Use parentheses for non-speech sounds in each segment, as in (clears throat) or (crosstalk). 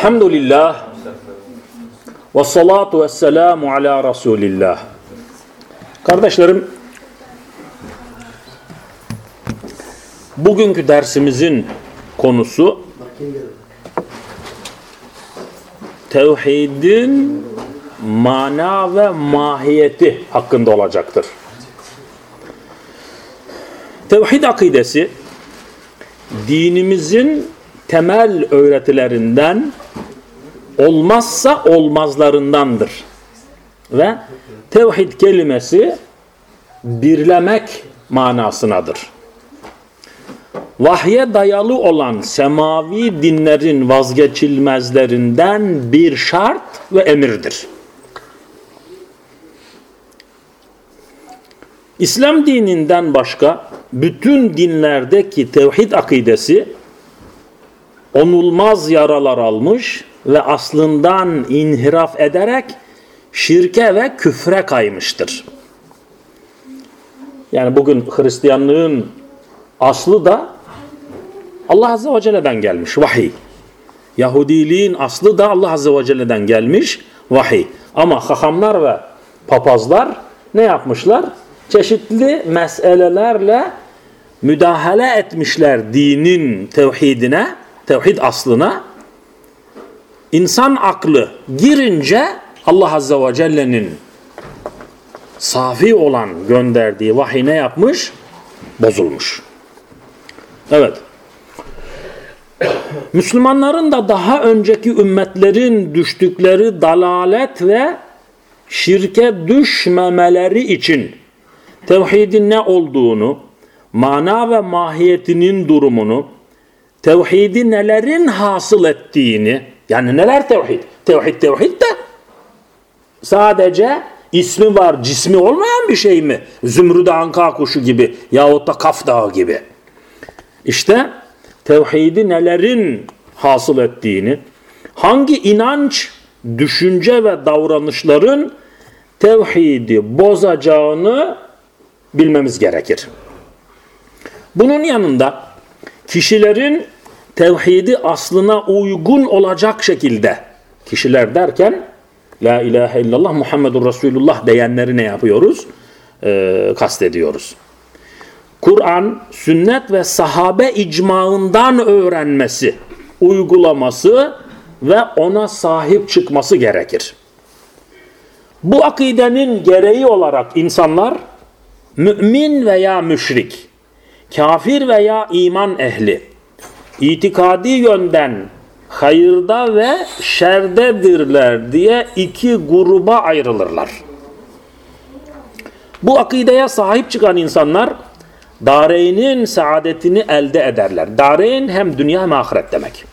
Elhamdülillah ve salatu ve selamu ala Resulillah. Kardeşlerim, bugünkü dersimizin konusu tevhidin mana ve mahiyeti hakkında olacaktır. Tevhid akidesi dinimizin temel öğretilerinden olmazsa olmazlarındandır. Ve tevhid kelimesi birlemek manasınadır. Vahye dayalı olan semavi dinlerin vazgeçilmezlerinden bir şart ve emirdir. İslam dininden başka bütün dinlerdeki tevhid akidesi onulmaz yaralar almış ve aslından inhiraf ederek şirke ve küfre kaymıştır. Yani bugün Hristiyanlığın aslı da Allah Azze ve Celle'den gelmiş vahiy. Yahudiliğin aslı da Allah Azze ve Celle'den gelmiş vahiy. Ama hahamlar ve papazlar ne yapmışlar? Çeşitli meselelerle müdahale etmişler dinin tevhidine, tevhid aslına. İnsan aklı girince Allah Azze ve Celle'nin safi olan gönderdiği vahiy ne yapmış? Bozulmuş. Evet. (coughs) Müslümanların da daha önceki ümmetlerin düştükleri dalalet ve şirke düşmemeleri için tevhidin ne olduğunu, mana ve mahiyetinin durumunu, tevhidi nelerin hasıl ettiğini, yani neler tevhid? Tevhid tevhid de sadece ismi var, cismi olmayan bir şey mi? Zümrüt anka kuşu gibi yahut da Kaf Dağı gibi. İşte tevhidi nelerin hasıl ettiğini, hangi inanç, düşünce ve davranışların tevhidi bozacağını bilmemiz gerekir. Bunun yanında kişilerin tevhidi aslına uygun olacak şekilde kişiler derken La ilahe illallah Muhammedur Resulullah diyenleri ne yapıyoruz? Ee, kastediyoruz. Kur'an, sünnet ve sahabe icmağından öğrenmesi, uygulaması ve ona sahip çıkması gerekir. Bu akidenin gereği olarak insanlar mümin veya müşrik, kafir veya iman ehli, itikadi yönden hayırda ve şerdedirler diye iki gruba ayrılırlar. Bu akideye sahip çıkan insanlar dareynin saadetini elde ederler. Dareyn hem dünya hem ahiret demek.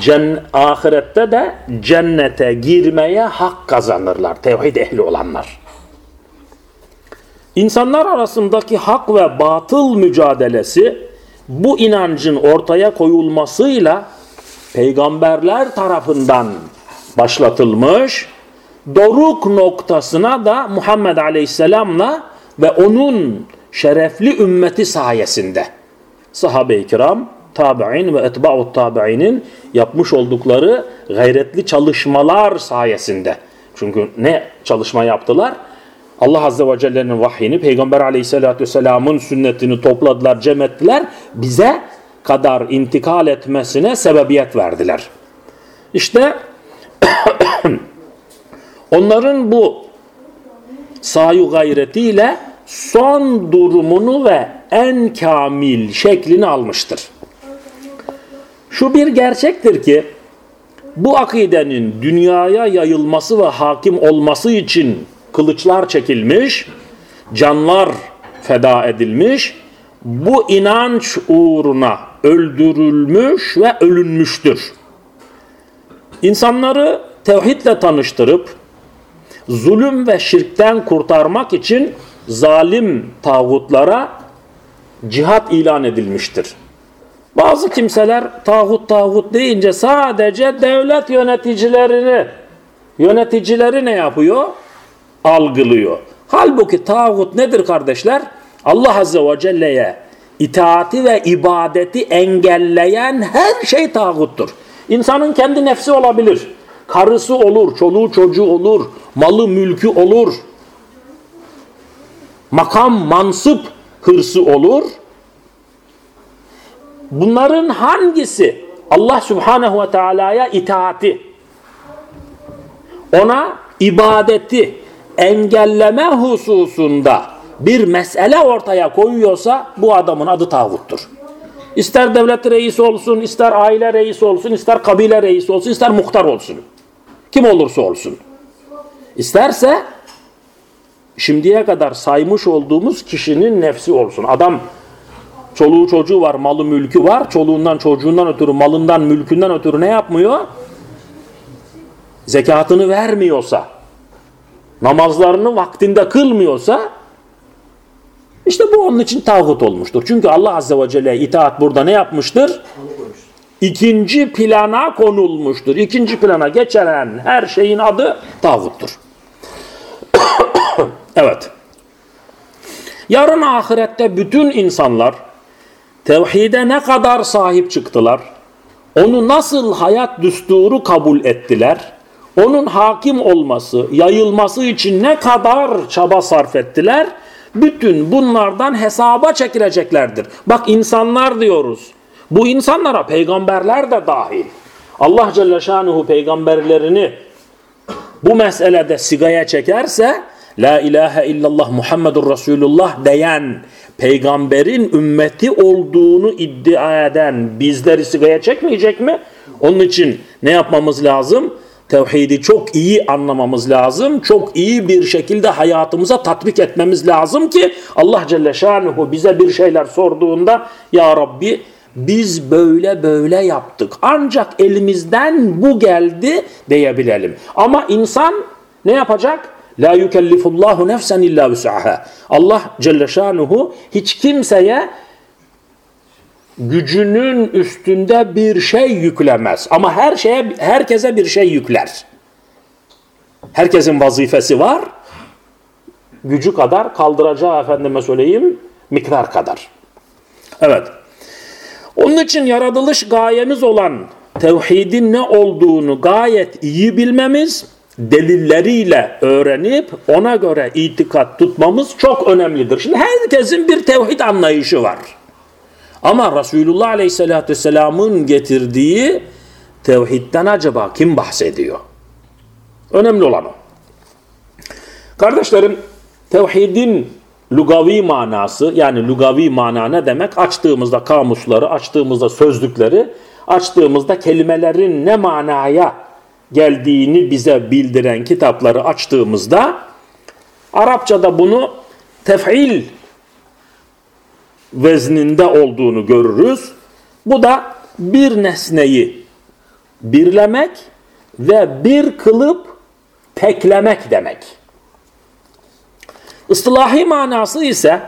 Cen ahirette de cennete girmeye hak kazanırlar. Tevhid ehli olanlar. İnsanlar arasındaki hak ve batıl mücadelesi bu inancın ortaya koyulmasıyla peygamberler tarafından başlatılmış doruk noktasına da Muhammed Aleyhisselam'la ve onun şerefli ümmeti sayesinde sahabe-i kiram, tabi'in ve etba'ut tabi'inin yapmış oldukları gayretli çalışmalar sayesinde. Çünkü ne çalışma yaptılar? Allah Azze ve Celle'nin vahyini, Peygamber Aleyhisselatü Vesselam'ın sünnetini topladılar, cem ettiler. Bize kadar intikal etmesine sebebiyet verdiler. İşte (coughs) onların bu sayu gayretiyle son durumunu ve en kamil şeklini almıştır. Şu bir gerçektir ki bu akidenin dünyaya yayılması ve hakim olması için kılıçlar çekilmiş, canlar feda edilmiş, bu inanç uğruna öldürülmüş ve ölünmüştür. İnsanları tevhidle tanıştırıp zulüm ve şirkten kurtarmak için zalim tağutlara cihat ilan edilmiştir. Bazı kimseler tağut tağut deyince sadece devlet yöneticilerini yöneticileri ne yapıyor? Algılıyor. Halbuki tağut nedir kardeşler? Allah Azze ve Celle'ye itaati ve ibadeti engelleyen her şey tağuttur. İnsanın kendi nefsi olabilir. Karısı olur, çoluğu çocuğu olur, malı mülkü olur. Makam, mansıp hırsı olur. Bunların hangisi Allah Subhanahu ve Teala'ya itaati, ona ibadeti engelleme hususunda bir mesele ortaya koyuyorsa bu adamın adı tağuttur. İster devlet reisi olsun, ister aile reisi olsun, ister kabile reisi olsun, ister muhtar olsun. Kim olursa olsun. İsterse şimdiye kadar saymış olduğumuz kişinin nefsi olsun. Adam çoluğu çocuğu var, malı mülkü var. Çoluğundan çocuğundan ötürü, malından mülkünden ötürü ne yapmıyor? Zekatını vermiyorsa, namazlarını vaktinde kılmıyorsa işte bu onun için tağut olmuştur. Çünkü Allah Azze ve Celle itaat burada ne yapmıştır? İkinci plana konulmuştur. İkinci plana geçen her şeyin adı tağuttur. (coughs) evet. Yarın ahirette bütün insanlar tevhide ne kadar sahip çıktılar, onu nasıl hayat düsturu kabul ettiler, onun hakim olması, yayılması için ne kadar çaba sarf ettiler, bütün bunlardan hesaba çekileceklerdir. Bak insanlar diyoruz. Bu insanlara peygamberler de dahil. Allah Celle Şanuhu peygamberlerini bu meselede sigaya çekerse La ilahe illallah Muhammedur Resulullah diyen peygamberin ümmeti olduğunu iddia eden bizleri sigaya çekmeyecek mi? Onun için ne yapmamız lazım? Tevhidi çok iyi anlamamız lazım. Çok iyi bir şekilde hayatımıza tatbik etmemiz lazım ki Allah Celle Şanuhu bize bir şeyler sorduğunda Ya Rabbi biz böyle böyle yaptık. Ancak elimizden bu geldi diyebilelim. Ama insan ne yapacak? La yukellifullahu nefsen illa vus'aha. Allah Celle Şanuhu hiç kimseye gücünün üstünde bir şey yüklemez. Ama her şeye herkese bir şey yükler. Herkesin vazifesi var. Gücü kadar kaldıracağı efendime söyleyeyim miktar kadar. Evet. Onun için yaratılış gayemiz olan tevhidin ne olduğunu gayet iyi bilmemiz, delilleriyle öğrenip ona göre itikat tutmamız çok önemlidir. Şimdi herkesin bir tevhid anlayışı var. Ama Resulullah Aleyhisselatü Vesselam'ın getirdiği tevhidden acaba kim bahsediyor? Önemli olan o. Kardeşlerim, tevhidin lugavi manası yani lugavi mana ne demek? Açtığımızda kamusları, açtığımızda sözlükleri, açtığımızda kelimelerin ne manaya geldiğini bize bildiren kitapları açtığımızda Arapçada bunu tef'il vezninde olduğunu görürüz. Bu da bir nesneyi birlemek ve bir kılıp teklemek demek. Istilahi manası ise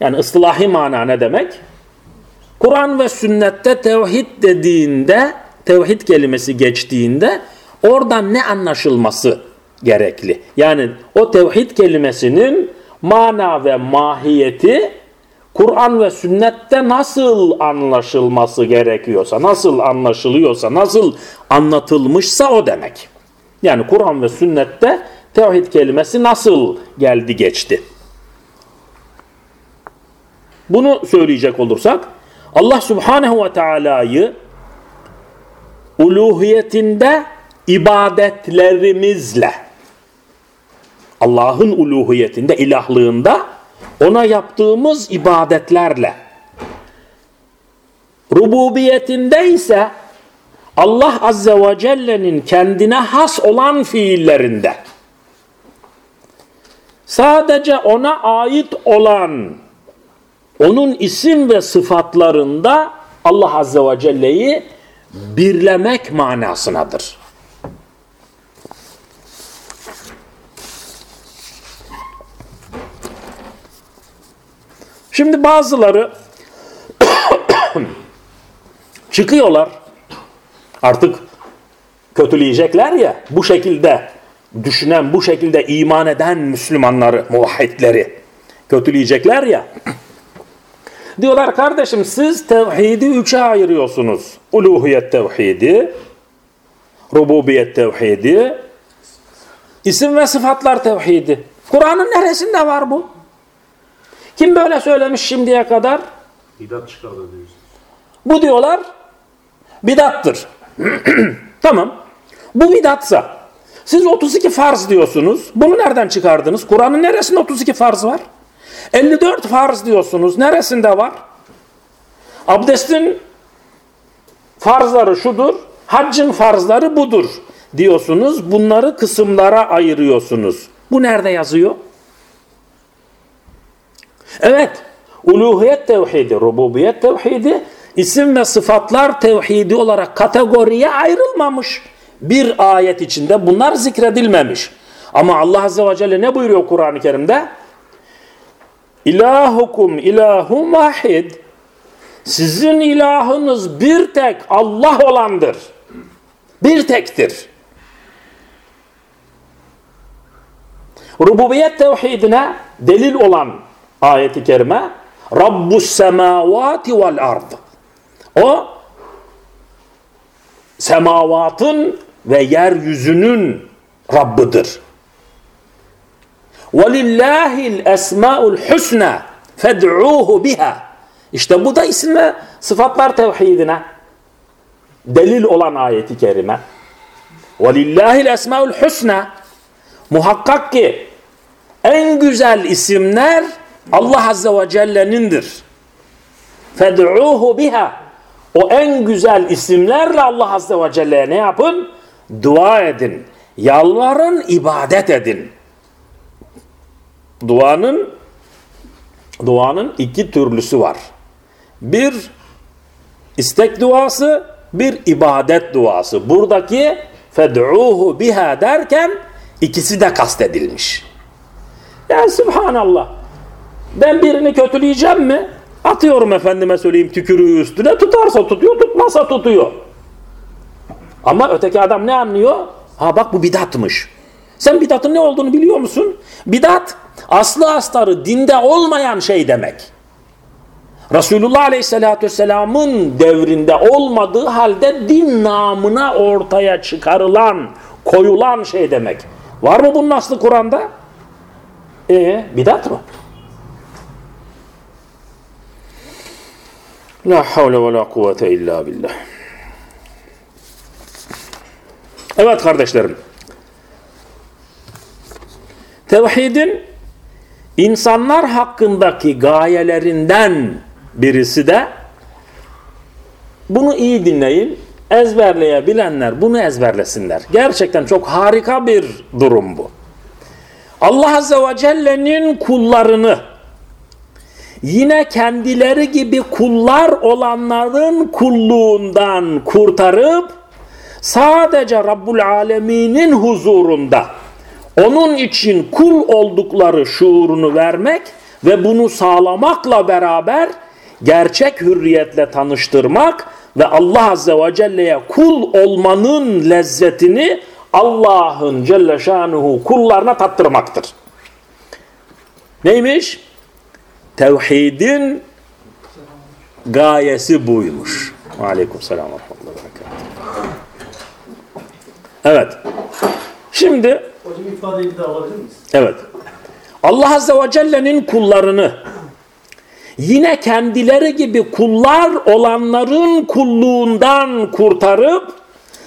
yani ıslahi mana ne demek? Kur'an ve sünnette tevhid dediğinde tevhid kelimesi geçtiğinde oradan ne anlaşılması gerekli? Yani o tevhid kelimesinin mana ve mahiyeti Kur'an ve sünnette nasıl anlaşılması gerekiyorsa, nasıl anlaşılıyorsa, nasıl anlatılmışsa o demek. Yani Kur'an ve sünnette tevhid kelimesi nasıl geldi geçti? Bunu söyleyecek olursak Allah Subhanahu ve Teala'yı uluhiyetinde ibadetlerimizle Allah'ın uluhiyetinde, ilahlığında ona yaptığımız ibadetlerle rububiyetinde ise Allah Azze ve Celle'nin kendine has olan fiillerinde sadece ona ait olan onun isim ve sıfatlarında Allah Azze ve Celle'yi birlemek manasınadır. Şimdi bazıları (coughs) çıkıyorlar artık kötüleyecekler ya bu şekilde düşünen, bu şekilde iman eden Müslümanları, muvahhidleri kötüleyecekler ya (coughs) Diyorlar kardeşim siz tevhidi üçe ayırıyorsunuz. Uluhiyet tevhidi, rububiyet tevhidi, isim ve sıfatlar tevhidi. Kur'an'ın neresinde var bu? Kim böyle söylemiş şimdiye kadar? Bidat çıkardı diyorsun. Bu diyorlar bidattır. (clears throat) tamam. Bu bidatsa siz 32 farz diyorsunuz. Bunu nereden çıkardınız? Kur'an'ın neresinde 32 farz var? 54 farz diyorsunuz. Neresinde var? Abdestin farzları şudur. Haccın farzları budur diyorsunuz. Bunları kısımlara ayırıyorsunuz. Bu nerede yazıyor? Evet. Uluhiyet tevhidi, rububiyet tevhidi, isim ve sıfatlar tevhidi olarak kategoriye ayrılmamış. Bir ayet içinde bunlar zikredilmemiş. Ama Allah Azze ve Celle ne buyuruyor Kur'an-ı Kerim'de? İlahukum ilahum vahid. Sizin ilahınız bir tek Allah olandır. Bir tektir. Rububiyet tevhidine delil olan ayeti kerime Rabbus semavati vel ard. O semavatın ve yeryüzünün Rabbıdır. وَلِلَّهِ الْاَسْمَاءُ الْحُسْنَى فَدْعُوهُ biha. İşte bu da isim ve sıfatlar tevhidine delil olan ayeti kerime. وَلِلَّهِ الْاَسْمَاءُ الْحُسْنَى Muhakkak ki en güzel isimler Allah Azze ve Celle'nindir. Fed'uhu biha. O en güzel isimlerle Allah Azze ve Celle'ye ne yapın? Dua edin. Yalvarın, ibadet edin. Duanın duanın iki türlüsü var. Bir istek duası, bir ibadet duası. Buradaki fed'uhu biha derken ikisi de kastedilmiş. Ya subhanallah. Ben birini kötüleyeceğim mi? Atıyorum efendime söyleyeyim tükürüğü üstüne. Tutarsa tutuyor, tutmazsa tutuyor. Ama öteki adam ne anlıyor? Ha bak bu bidatmış. Sen bidatın ne olduğunu biliyor musun? Bidat aslı astarı dinde olmayan şey demek. Resulullah Aleyhisselatü Vesselam'ın devrinde olmadığı halde din namına ortaya çıkarılan, koyulan şey demek. Var mı bunun aslı Kur'an'da? Ee, bidat mı? La havle ve la kuvvete illa billah. Evet kardeşlerim. Tevhidin insanlar hakkındaki gayelerinden birisi de bunu iyi dinleyin. Ezberleyebilenler bunu ezberlesinler. Gerçekten çok harika bir durum bu. Allah Azze ve Celle'nin kullarını yine kendileri gibi kullar olanların kulluğundan kurtarıp sadece Rabbul Alemin'in huzurunda onun için kul oldukları şuurunu vermek ve bunu sağlamakla beraber gerçek hürriyetle tanıştırmak ve Allah Azze ve Celle'ye kul olmanın lezzetini Allah'ın Celle Şanuhu kullarına tattırmaktır. Neymiş? Tevhidin gayesi buymuş. Aleyküm selam ve Evet. Şimdi Hocam ifadeyi de alabilir miyiz? Evet. Allah Azze ve Celle'nin kullarını yine kendileri gibi kullar olanların kulluğundan kurtarıp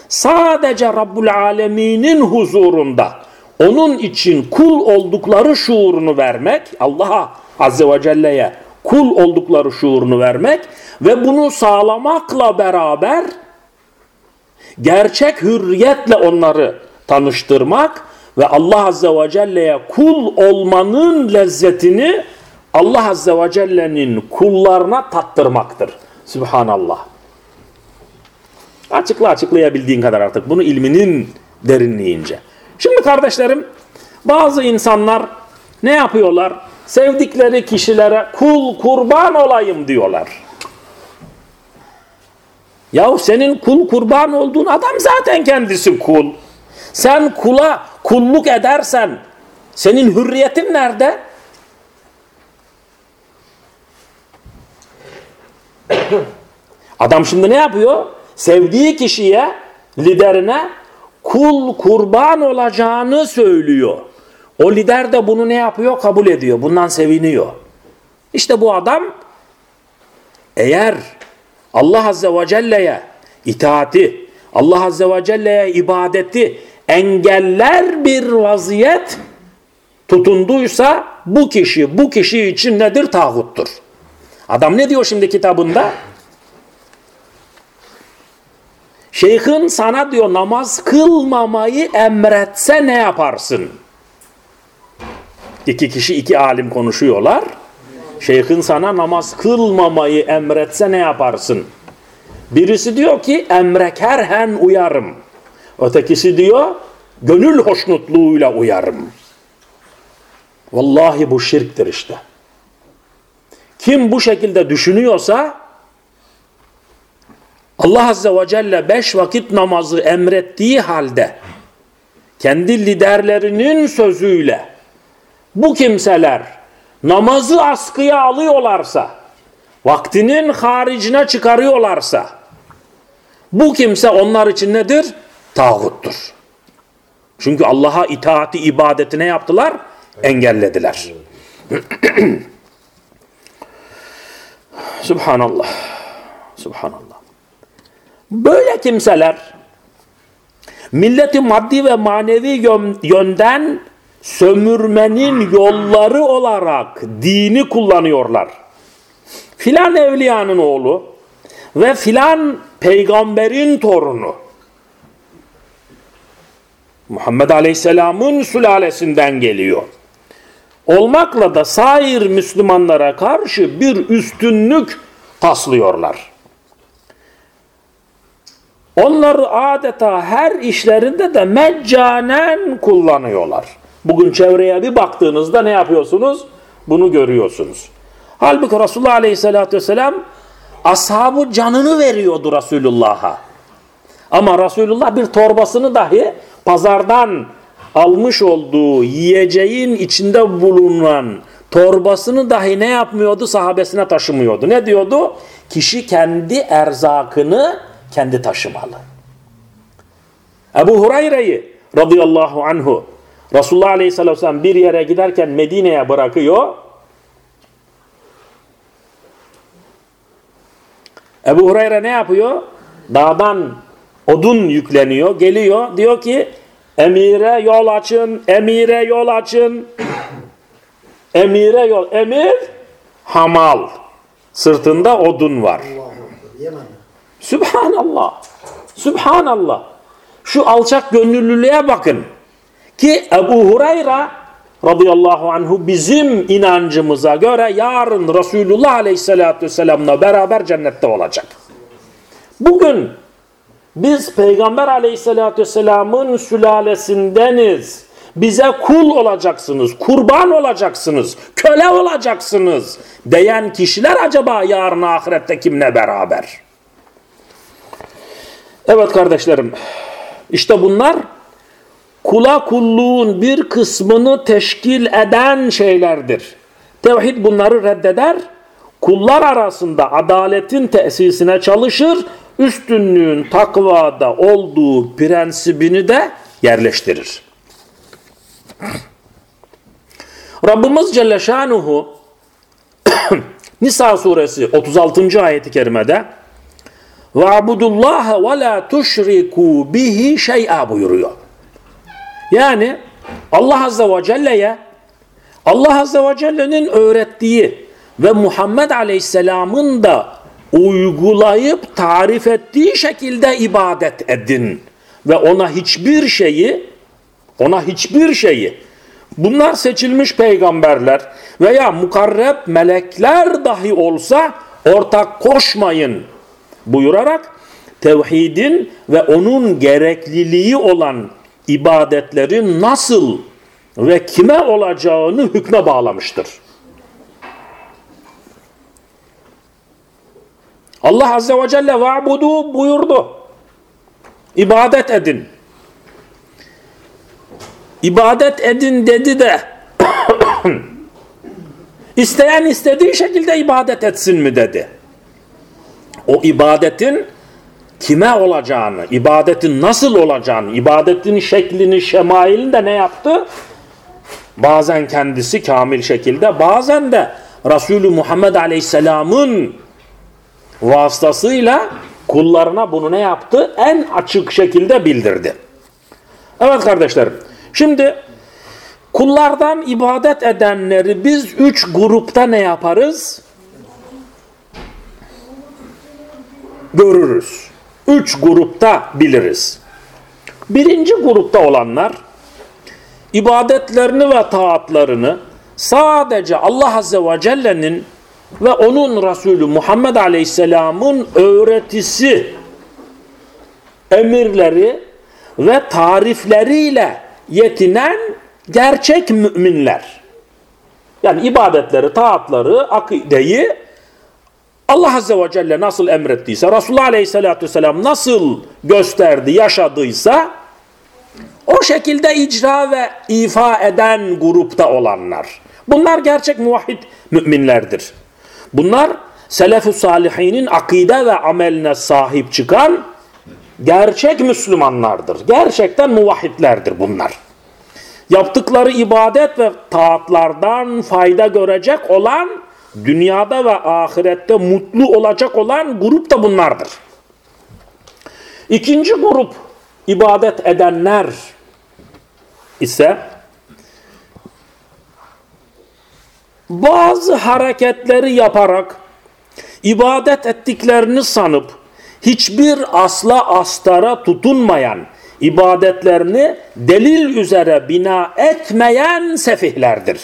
sadece Rabbul Alemin'in huzurunda onun için kul oldukları şuurunu vermek, Allah'a Azze ve Celle'ye kul oldukları şuurunu vermek ve bunu sağlamakla beraber gerçek hürriyetle onları tanıştırmak ve Allah Azze ve Celle'ye kul olmanın lezzetini Allah Azze ve Celle'nin kullarına tattırmaktır. Subhanallah. Açıkla açıklayabildiğin kadar artık bunu ilminin derinliğince. Şimdi kardeşlerim bazı insanlar ne yapıyorlar? Sevdikleri kişilere kul kurban olayım diyorlar. Yahu senin kul kurban olduğun adam zaten kendisi kul. Sen kula kulluk edersen senin hürriyetin nerede? Adam şimdi ne yapıyor? Sevdiği kişiye, liderine kul kurban olacağını söylüyor. O lider de bunu ne yapıyor? Kabul ediyor. Bundan seviniyor. İşte bu adam eğer Allah Azze ve Celle'ye itaati, Allah Azze ve Celle'ye ibadeti engeller bir vaziyet tutunduysa bu kişi bu kişi için nedir? Tağuttur. Adam ne diyor şimdi kitabında? Şeyhin sana diyor namaz kılmamayı emretse ne yaparsın? İki kişi iki alim konuşuyorlar. Şeyhin sana namaz kılmamayı emretse ne yaparsın? Birisi diyor ki emrekerhen uyarım. Ötekisi diyor gönül hoşnutluğuyla uyarım. Vallahi bu şirktir işte. Kim bu şekilde düşünüyorsa Allah Azze ve Celle beş vakit namazı emrettiği halde kendi liderlerinin sözüyle bu kimseler namazı askıya alıyorlarsa vaktinin haricine çıkarıyorlarsa bu kimse onlar için nedir? Tağuttur. Çünkü Allah'a itaati ibadetine yaptılar? Engellediler. (clears throat) Subhanallah. Subhanallah. Böyle kimseler milleti maddi ve manevi yönden sömürmenin yolları olarak dini kullanıyorlar. Filan evliyanın oğlu ve filan peygamberin torunu Muhammed Aleyhisselam'ın sülalesinden geliyor. Olmakla da sair Müslümanlara karşı bir üstünlük taslıyorlar. Onları adeta her işlerinde de meccanen kullanıyorlar. Bugün çevreye bir baktığınızda ne yapıyorsunuz? Bunu görüyorsunuz. Halbuki Resulullah Aleyhisselatü Vesselam ashabı canını veriyordu Resulullah'a. Ama Resulullah bir torbasını dahi pazardan almış olduğu yiyeceğin içinde bulunan torbasını dahi ne yapmıyordu? Sahabesine taşımıyordu. Ne diyordu? Kişi kendi erzakını kendi taşımalı. Ebu Hureyre'yi radıyallahu anhu Resulullah aleyhisselatü vesselam bir yere giderken Medine'ye bırakıyor. Ebu Hureyre ne yapıyor? Dağdan odun yükleniyor, geliyor. Diyor ki emire yol açın, emire yol açın. Emire yol. Emir hamal. Sırtında odun var. Sübhanallah. Sübhanallah. Şu alçak gönüllülüğe bakın. Ki Ebu Hureyre radıyallahu anhu bizim inancımıza göre yarın Resulullah aleyhissalatü vesselam'la beraber cennette olacak. Bugün biz Peygamber aleyhissalatü vesselamın sülalesindeniz. Bize kul olacaksınız, kurban olacaksınız, köle olacaksınız diyen kişiler acaba yarın ahirette kimle beraber? Evet kardeşlerim, işte bunlar kula kulluğun bir kısmını teşkil eden şeylerdir. Tevhid bunları reddeder, kullar arasında adaletin tesisine çalışır, üstünlüğün takvada olduğu prensibini de yerleştirir. Rabbimiz Celle Şanuhu (coughs) Nisa suresi 36. ayeti kerimede وَعْبُدُ ve la تُشْرِكُوا bihi şey'a buyuruyor. Yani Allah Azze ve Celle'ye Allah Azze ve Celle'nin öğrettiği ve Muhammed Aleyhisselam'ın da uygulayıp tarif ettiği şekilde ibadet edin. Ve ona hiçbir şeyi ona hiçbir şeyi bunlar seçilmiş peygamberler veya mukarreb melekler dahi olsa ortak koşmayın buyurarak tevhidin ve onun gerekliliği olan ibadetlerin nasıl ve kime olacağını hükme bağlamıştır. Allah Azze ve Celle va'budu buyurdu. İbadet edin. İbadet edin dedi de (clears throat) isteyen istediği şekilde ibadet etsin mi dedi. O ibadetin kime olacağını, ibadetin nasıl olacağını, ibadetin şeklini, şemailini de ne yaptı? Bazen kendisi kamil şekilde, bazen de Resulü Muhammed Aleyhisselam'ın vasıtasıyla kullarına bunu ne yaptı? En açık şekilde bildirdi. Evet kardeşlerim, şimdi kullardan ibadet edenleri biz üç grupta ne yaparız? Görürüz. Üç grupta biliriz. Birinci grupta olanlar ibadetlerini ve taatlarını sadece Allah Azze ve Celle'nin ve onun Resulü Muhammed Aleyhisselam'ın öğretisi, emirleri ve tarifleriyle yetinen gerçek müminler. Yani ibadetleri, taatları, akideyi Allah Azze ve Celle nasıl emrettiyse, Resulullah Aleyhisselatü Vesselam nasıl gösterdi, yaşadıysa o şekilde icra ve ifa eden grupta olanlar. Bunlar gerçek muvahhid müminlerdir. Bunlar selef-ü salihinin akide ve ameline sahip çıkan gerçek Müslümanlardır. Gerçekten muvahhidlerdir bunlar. Yaptıkları ibadet ve taatlardan fayda görecek olan, dünyada ve ahirette mutlu olacak olan grup da bunlardır. İkinci grup ibadet edenler ise bazı hareketleri yaparak ibadet ettiklerini sanıp hiçbir asla astara tutunmayan ibadetlerini delil üzere bina etmeyen sefihlerdir.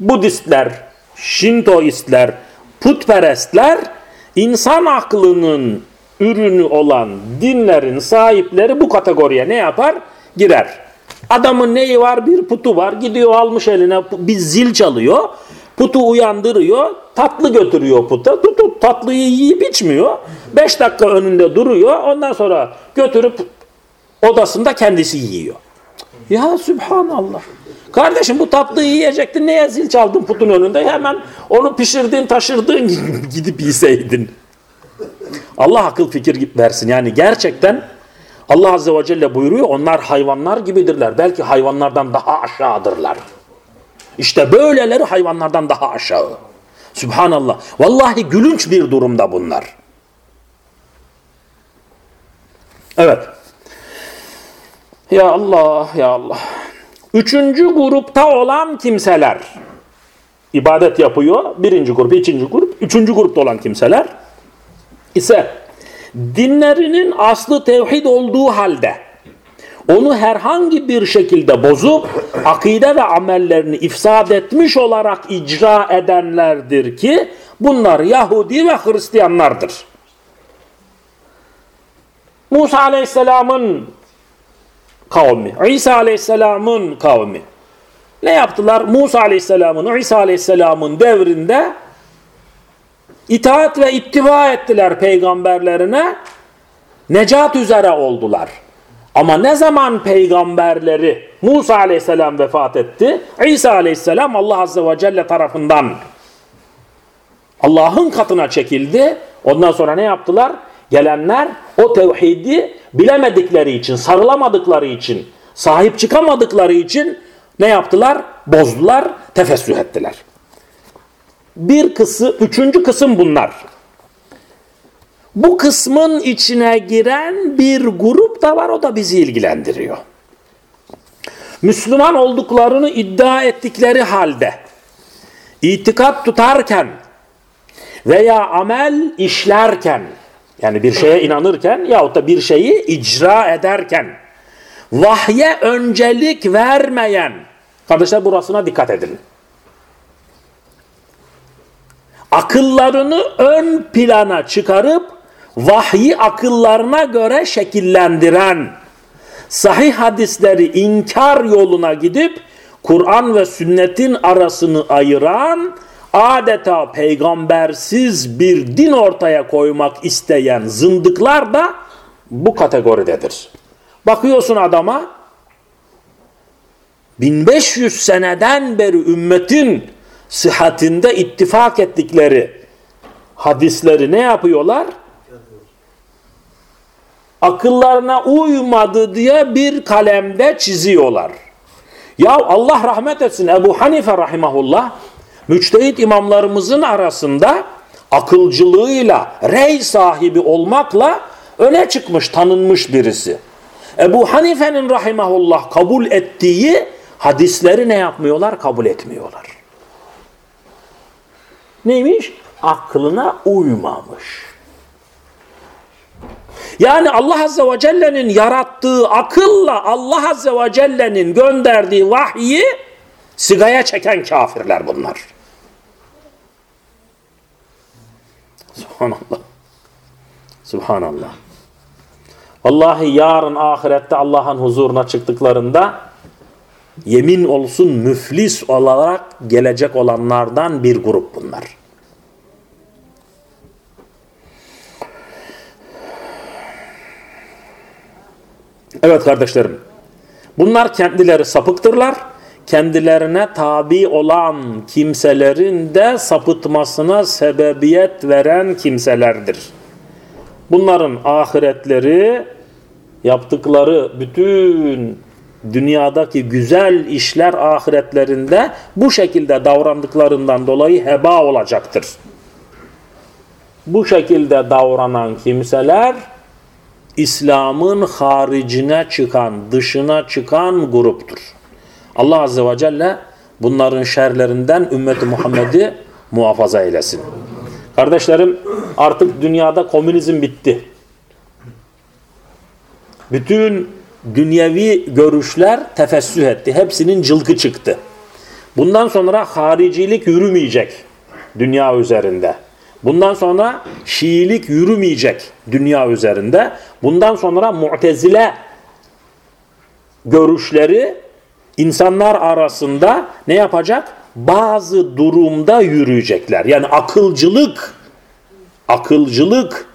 Budistler, Şintoistler, putperestler insan aklının ürünü olan dinlerin sahipleri bu kategoriye ne yapar? Girer. Adamın neyi var? Bir putu var. Gidiyor almış eline bir zil çalıyor. Putu uyandırıyor. Tatlı götürüyor puta. Tutu tatlıyı yiyip içmiyor. Beş dakika önünde duruyor. Ondan sonra götürüp odasında kendisi yiyor. Ya Sübhanallah. Kardeşim bu tatlıyı yiyecektin. Neye zil çaldın putun önünde? Hemen onu pişirdin, taşırdın (laughs) gidip yeseydin. Allah akıl fikir versin. Yani gerçekten Allah Azze ve Celle buyuruyor onlar hayvanlar gibidirler. Belki hayvanlardan daha aşağıdırlar. İşte böyleleri hayvanlardan daha aşağı. Subhanallah. Vallahi gülünç bir durumda bunlar. Evet. Ya Allah, ya Allah. Üçüncü grupta olan kimseler ibadet yapıyor. Birinci grup, ikinci grup, üçüncü grupta olan kimseler ise dinlerinin aslı tevhid olduğu halde onu herhangi bir şekilde bozup akide ve amellerini ifsad etmiş olarak icra edenlerdir ki bunlar Yahudi ve Hristiyanlardır. Musa Aleyhisselam'ın kavmi, İsa Aleyhisselam'ın kavmi ne yaptılar? Musa Aleyhisselam'ın, İsa Aleyhisselam'ın devrinde itaat ve ittiva ettiler peygamberlerine, necat üzere oldular. Ama ne zaman peygamberleri Musa aleyhisselam vefat etti, İsa aleyhisselam Allah azze ve celle tarafından Allah'ın katına çekildi. Ondan sonra ne yaptılar? Gelenler o tevhidi bilemedikleri için, sarılamadıkları için, sahip çıkamadıkları için ne yaptılar? Bozdular, tefessüh ettiler. Bir kısım, üçüncü kısım bunlar. Bu kısmın içine giren bir grup da var o da bizi ilgilendiriyor. Müslüman olduklarını iddia ettikleri halde itikat tutarken veya amel işlerken yani bir şeye inanırken yahut da bir şeyi icra ederken vahye öncelik vermeyen kardeşler burasına dikkat edin. Akıllarını ön plana çıkarıp vahyi akıllarına göre şekillendiren, sahih hadisleri inkar yoluna gidip Kur'an ve sünnetin arasını ayıran, adeta peygambersiz bir din ortaya koymak isteyen zındıklar da bu kategoridedir. Bakıyorsun adama 1500 seneden beri ümmetin sıhhatinde ittifak ettikleri hadisleri ne yapıyorlar? Akıllarına uymadı diye bir kalemde çiziyorlar. Ya Allah rahmet etsin Ebu Hanife rahimahullah müçtehit imamlarımızın arasında akılcılığıyla, rey sahibi olmakla öne çıkmış, tanınmış birisi. Ebu Hanife'nin rahimahullah kabul ettiği hadisleri ne yapmıyorlar? Kabul etmiyorlar. Neymiş? Aklına uymamış. Yani Allah Azze ve Celle'nin yarattığı akılla Allah Azze ve Celle'nin gönderdiği vahyi sigaya çeken kafirler bunlar. Subhanallah. Subhanallah. Vallahi yarın ahirette Allah'ın huzuruna çıktıklarında yemin olsun müflis olarak gelecek olanlardan bir grup bunlar. Evet kardeşlerim. Bunlar kendileri sapıktırlar. Kendilerine tabi olan kimselerin de sapıtmasına sebebiyet veren kimselerdir. Bunların ahiretleri yaptıkları bütün dünyadaki güzel işler ahiretlerinde bu şekilde davrandıklarından dolayı heba olacaktır. Bu şekilde davranan kimseler İslam'ın haricine çıkan, dışına çıkan gruptur. Allah Azze ve Celle bunların şerlerinden ümmeti Muhammed'i muhafaza eylesin. Kardeşlerim artık dünyada komünizm bitti. Bütün dünyevi görüşler tefessüh etti. Hepsinin cılkı çıktı. Bundan sonra haricilik yürümeyecek dünya üzerinde. Bundan sonra Şiilik yürümeyecek dünya üzerinde. Bundan sonra Mu'tezile görüşleri insanlar arasında ne yapacak? Bazı durumda yürüyecekler. Yani akılcılık akılcılık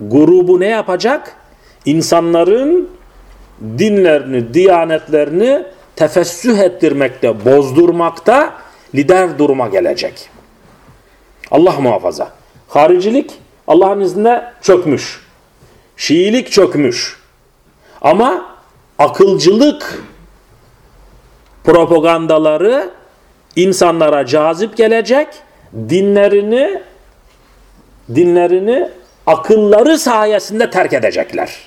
grubu ne yapacak? İnsanların dinlerini, diyanetlerini tefessüh ettirmekte, bozdurmakta lider duruma gelecek. Allah muhafaza. Haricilik Allah'ın izniyle çökmüş. Şiilik çökmüş. Ama akılcılık propagandaları insanlara cazip gelecek. Dinlerini dinlerini akılları sayesinde terk edecekler.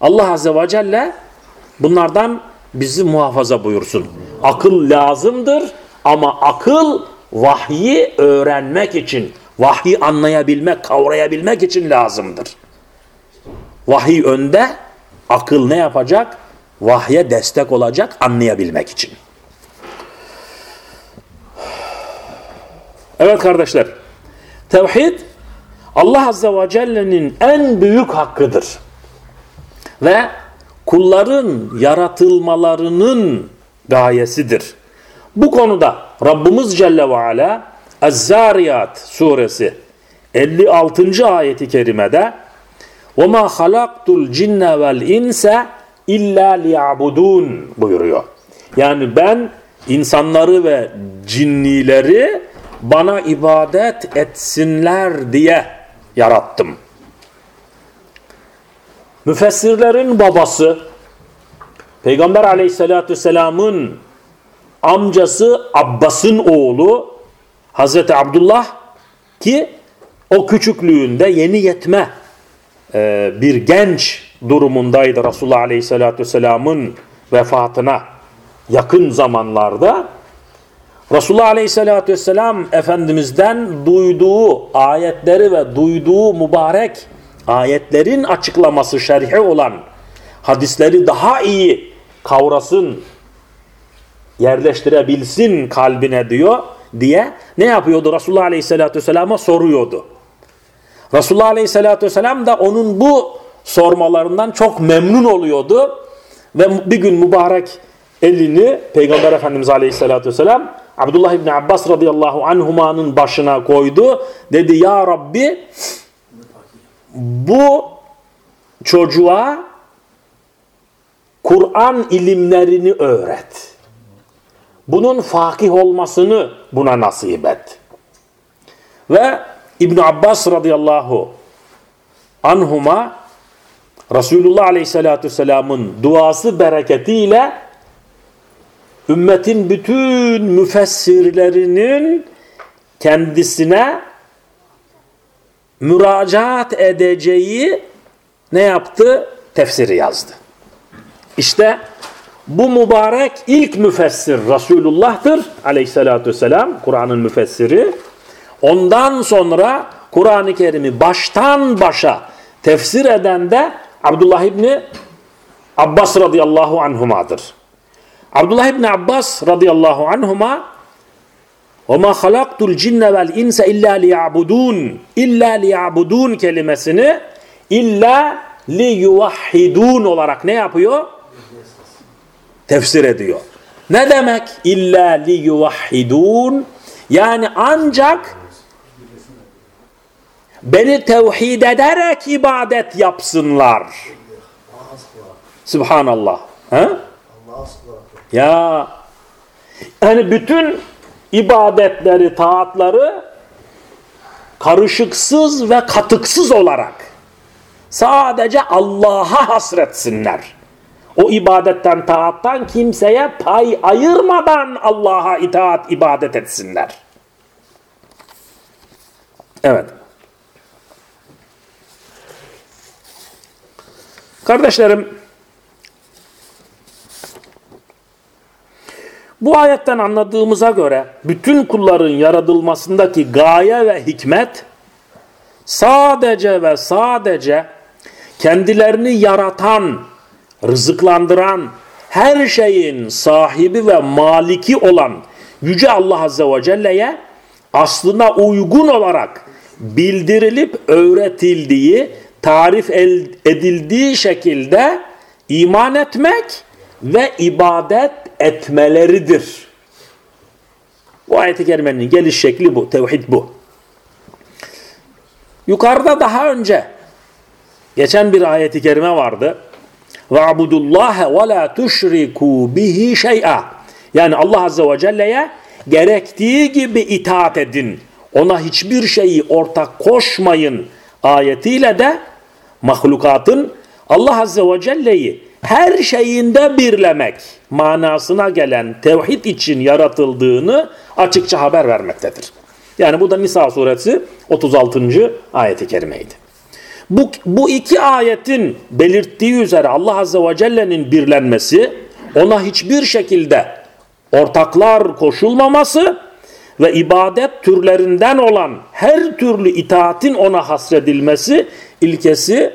Allah Azze ve Celle bunlardan bizi muhafaza buyursun. Akıl lazımdır ama akıl vahyi öğrenmek için, vahyi anlayabilmek, kavrayabilmek için lazımdır. Vahiy önde, akıl ne yapacak? Vahye destek olacak anlayabilmek için. Evet kardeşler, tevhid Allah Azze ve Celle'nin en büyük hakkıdır. Ve kulların yaratılmalarının gayesidir. Bu konuda Rabbimiz Celle ve Ala Ez-Zariyat suresi 56. ayeti kerimede وَمَا خَلَقْتُ الْجِنَّ وَالْاِنْسَ illa liyabudun buyuruyor. Yani ben insanları ve cinnileri bana ibadet etsinler diye yarattım. Müfessirlerin babası Peygamber aleyhissalatü vesselamın amcası Abbas'ın oğlu Hazreti Abdullah ki o küçüklüğünde yeni yetme e, bir genç durumundaydı Resulullah Aleyhisselatü Vesselam'ın vefatına yakın zamanlarda. Resulullah Aleyhisselatü Vesselam Efendimiz'den duyduğu ayetleri ve duyduğu mübarek ayetlerin açıklaması şerhi olan hadisleri daha iyi kavrasın, yerleştirebilsin kalbine diyor diye ne yapıyordu? Resulullah Aleyhisselatü Vesselam'a soruyordu. Resulullah Aleyhisselatü Vesselam da onun bu sormalarından çok memnun oluyordu. Ve bir gün mübarek elini Peygamber Efendimiz Aleyhisselatü Vesselam Abdullah İbni Abbas radıyallahu anhumanın başına koydu. Dedi ya Rabbi bu çocuğa Kur'an ilimlerini öğret. Bunun fakih olmasını buna nasip et. Ve İbn Abbas radıyallahu anhuma Resulullah aleyhissalatü vesselamın duası bereketiyle ümmetin bütün müfessirlerinin kendisine müracaat edeceği ne yaptı? Tefsiri yazdı. İşte bu mübarek ilk müfessir Resulullah'tır aleyhissalatü vesselam Kur'an'ın müfessiri. Ondan sonra Kur'an-ı Kerim'i baştan başa tefsir eden de Abdullah İbni Abbas radıyallahu anhumadır. Abdullah İbni Abbas radıyallahu anhuma وَمَا خَلَقْتُ الْجِنَّ وَالْاِنْسَ اِلَّا لِيَعْبُدُونَ İlla liya'budun kelimesini illa liyuvahhidun olarak ne yapıyor? Tefsir ediyor. Ne demek illa liyuvahhidun? Yani ancak beni tevhid ederek ibadet yapsınlar. Subhanallah. Ha? Ya yani bütün ibadetleri, taatları karışıksız ve katıksız olarak sadece Allah'a hasretsinler. O ibadetten, taattan kimseye pay ayırmadan Allah'a itaat, ibadet etsinler. Evet. Kardeşlerim, bu ayetten anladığımıza göre bütün kulların yaratılmasındaki gaye ve hikmet sadece ve sadece kendilerini yaratan, rızıklandıran, her şeyin sahibi ve maliki olan Yüce Allah Azze ve Celle'ye aslına uygun olarak bildirilip öğretildiği, tarif edildiği şekilde iman etmek ve ibadet etmeleridir. Bu ayet-i kerimenin geliş şekli bu, tevhid bu. Yukarıda daha önce geçen bir ayet-i kerime vardı. وَعْبُدُ اللّٰهَ وَلَا تُشْرِكُوا بِهِ شَيْئًا Yani Allah Azze ve Celle'ye gerektiği gibi itaat edin. Ona hiçbir şeyi ortak koşmayın ayetiyle de mahlukatın Allah Azze ve Celle'yi her şeyinde birlemek manasına gelen tevhid için yaratıldığını açıkça haber vermektedir. Yani bu da Nisa suresi 36. ayeti kerimeydi. Bu, bu iki ayetin belirttiği üzere Allah Azze ve Celle'nin birlenmesi, ona hiçbir şekilde ortaklar koşulmaması ve ibadet türlerinden olan her türlü itaatin ona hasredilmesi ilkesi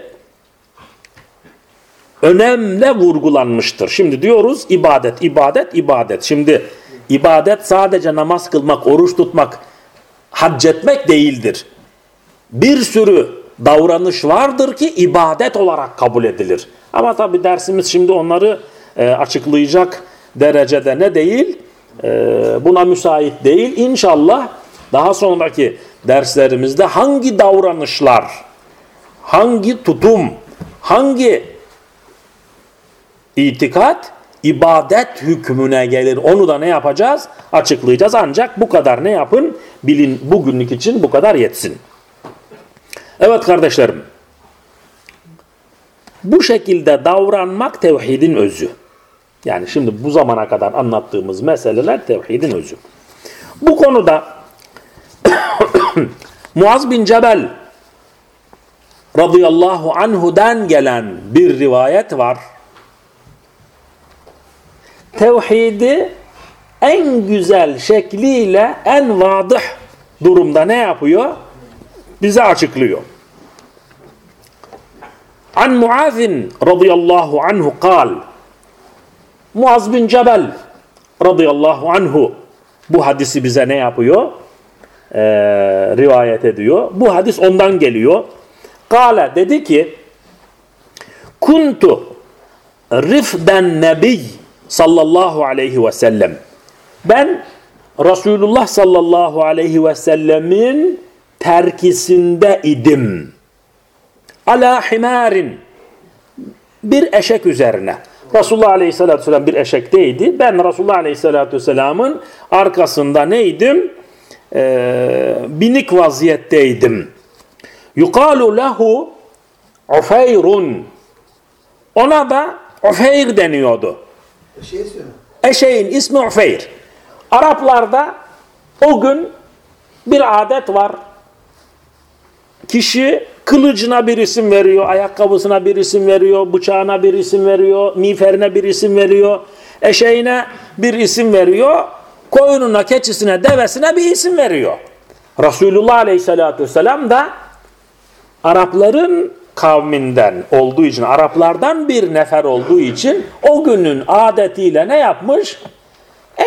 önemle vurgulanmıştır. Şimdi diyoruz ibadet, ibadet, ibadet. Şimdi ibadet sadece namaz kılmak, oruç tutmak, hac etmek değildir. Bir sürü davranış vardır ki ibadet olarak kabul edilir. Ama tabi dersimiz şimdi onları e, açıklayacak derecede ne değil? E, buna müsait değil. İnşallah daha sonraki derslerimizde hangi davranışlar, hangi tutum, hangi itikat ibadet hükmüne gelir. Onu da ne yapacağız? Açıklayacağız. Ancak bu kadar ne yapın? Bilin bugünlük için bu kadar yetsin. Evet kardeşlerim. Bu şekilde davranmak tevhidin özü. Yani şimdi bu zamana kadar anlattığımız meseleler tevhidin özü. Bu konuda (coughs) Muaz bin Cebel radıyallahu anhu'dan gelen bir rivayet var tevhidi en güzel şekliyle en vadıh durumda ne yapıyor? Bize açıklıyor. An Muazin radıyallahu anhu kal Muaz bin Cebel radıyallahu anhu bu hadisi bize ne yapıyor? Ee, rivayet ediyor. Bu hadis ondan geliyor. Kale dedi ki Kuntu rifden nebiy sallallahu aleyhi ve sellem. Ben Resulullah sallallahu aleyhi ve sellemin terkisinde idim. Ala himarin bir eşek üzerine. Resulullah aleyhissalatü vesselam bir eşekteydi. Ben Resulullah aleyhissalatü vesselamın arkasında neydim? e, binik vaziyetteydim. Yukalu lehu Ufeyrun. Ona da Ufeyr deniyordu. Şey. Eşeğin ismi Ufeyr. Araplarda o gün bir adet var. Kişi kılıcına bir isim veriyor, ayakkabısına bir isim veriyor, bıçağına bir isim veriyor, miğferine bir isim veriyor, eşeğine bir isim veriyor, koyununa, keçisine, devesine bir isim veriyor. Resulullah Aleyhisselatü Vesselam da Arapların kavminden olduğu için, Araplardan bir nefer olduğu için o günün adetiyle ne yapmış?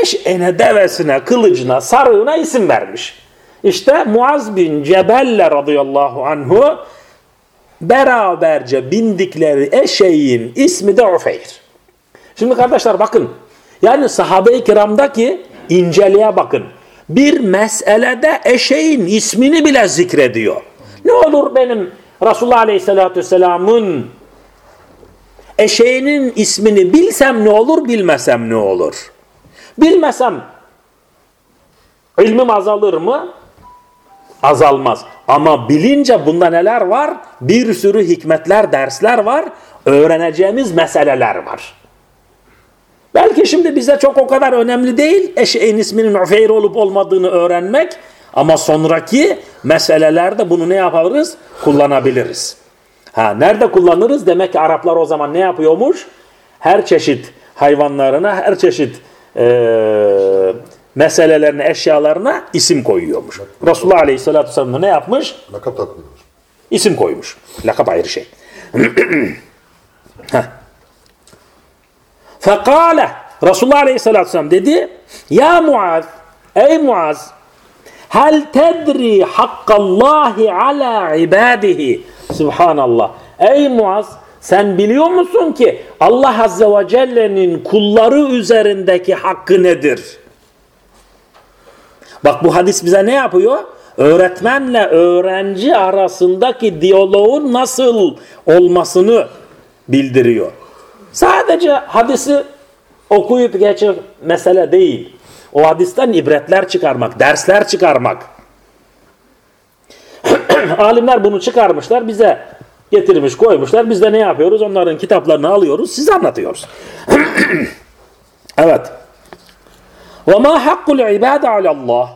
Eşeğine, devesine, kılıcına, sarığına isim vermiş. İşte Muaz bin Cebelle radıyallahu anhu beraberce bindikleri eşeğin ismi de Ufeyr. Şimdi kardeşler bakın. Yani sahabe-i kiramdaki inceliğe bakın. Bir meselede eşeğin ismini bile zikrediyor. Ne olur benim Resulullah Aleyhisselatü Vesselam'ın eşeğinin ismini bilsem ne olur, bilmesem ne olur? Bilmesem ilmim azalır mı? Azalmaz. Ama bilince bunda neler var? Bir sürü hikmetler, dersler var. Öğreneceğimiz meseleler var. Belki şimdi bize çok o kadar önemli değil eşeğin isminin Ufeyr olup olmadığını öğrenmek. Ama sonraki meselelerde bunu ne yaparız? Kullanabiliriz. Ha, nerede kullanırız? Demek ki Araplar o zaman ne yapıyormuş? Her çeşit hayvanlarına, her çeşit e, meselelerine, eşyalarına isim koyuyormuş. Resulullah Aleyhisselatü Vesselam ne yapmış? Lakap takmıyorlar. İsim koymuş. Lakap ayrı şey. (clears throat) Fekale Resulullah Aleyhisselatü Vesselam dedi Ya Muaz Ey Muaz Hel tedri hakkallahi ala ibadihi Subhanallah Ey Muaz sen biliyor musun ki Allah Azze ve Celle'nin kulları üzerindeki hakkı nedir? Bak bu hadis bize ne yapıyor? Öğretmenle öğrenci arasındaki diyaloğun nasıl olmasını bildiriyor. Sadece hadisi okuyup geçip mesele değil. O hadisten ibretler çıkarmak, dersler çıkarmak. (clears throat) Alimler bunu çıkarmışlar, bize getirmiş, koymuşlar. Biz de ne yapıyoruz? Onların kitaplarını alıyoruz, size anlatıyoruz. (clears throat) evet. Ve ma hakkul ibade alallah.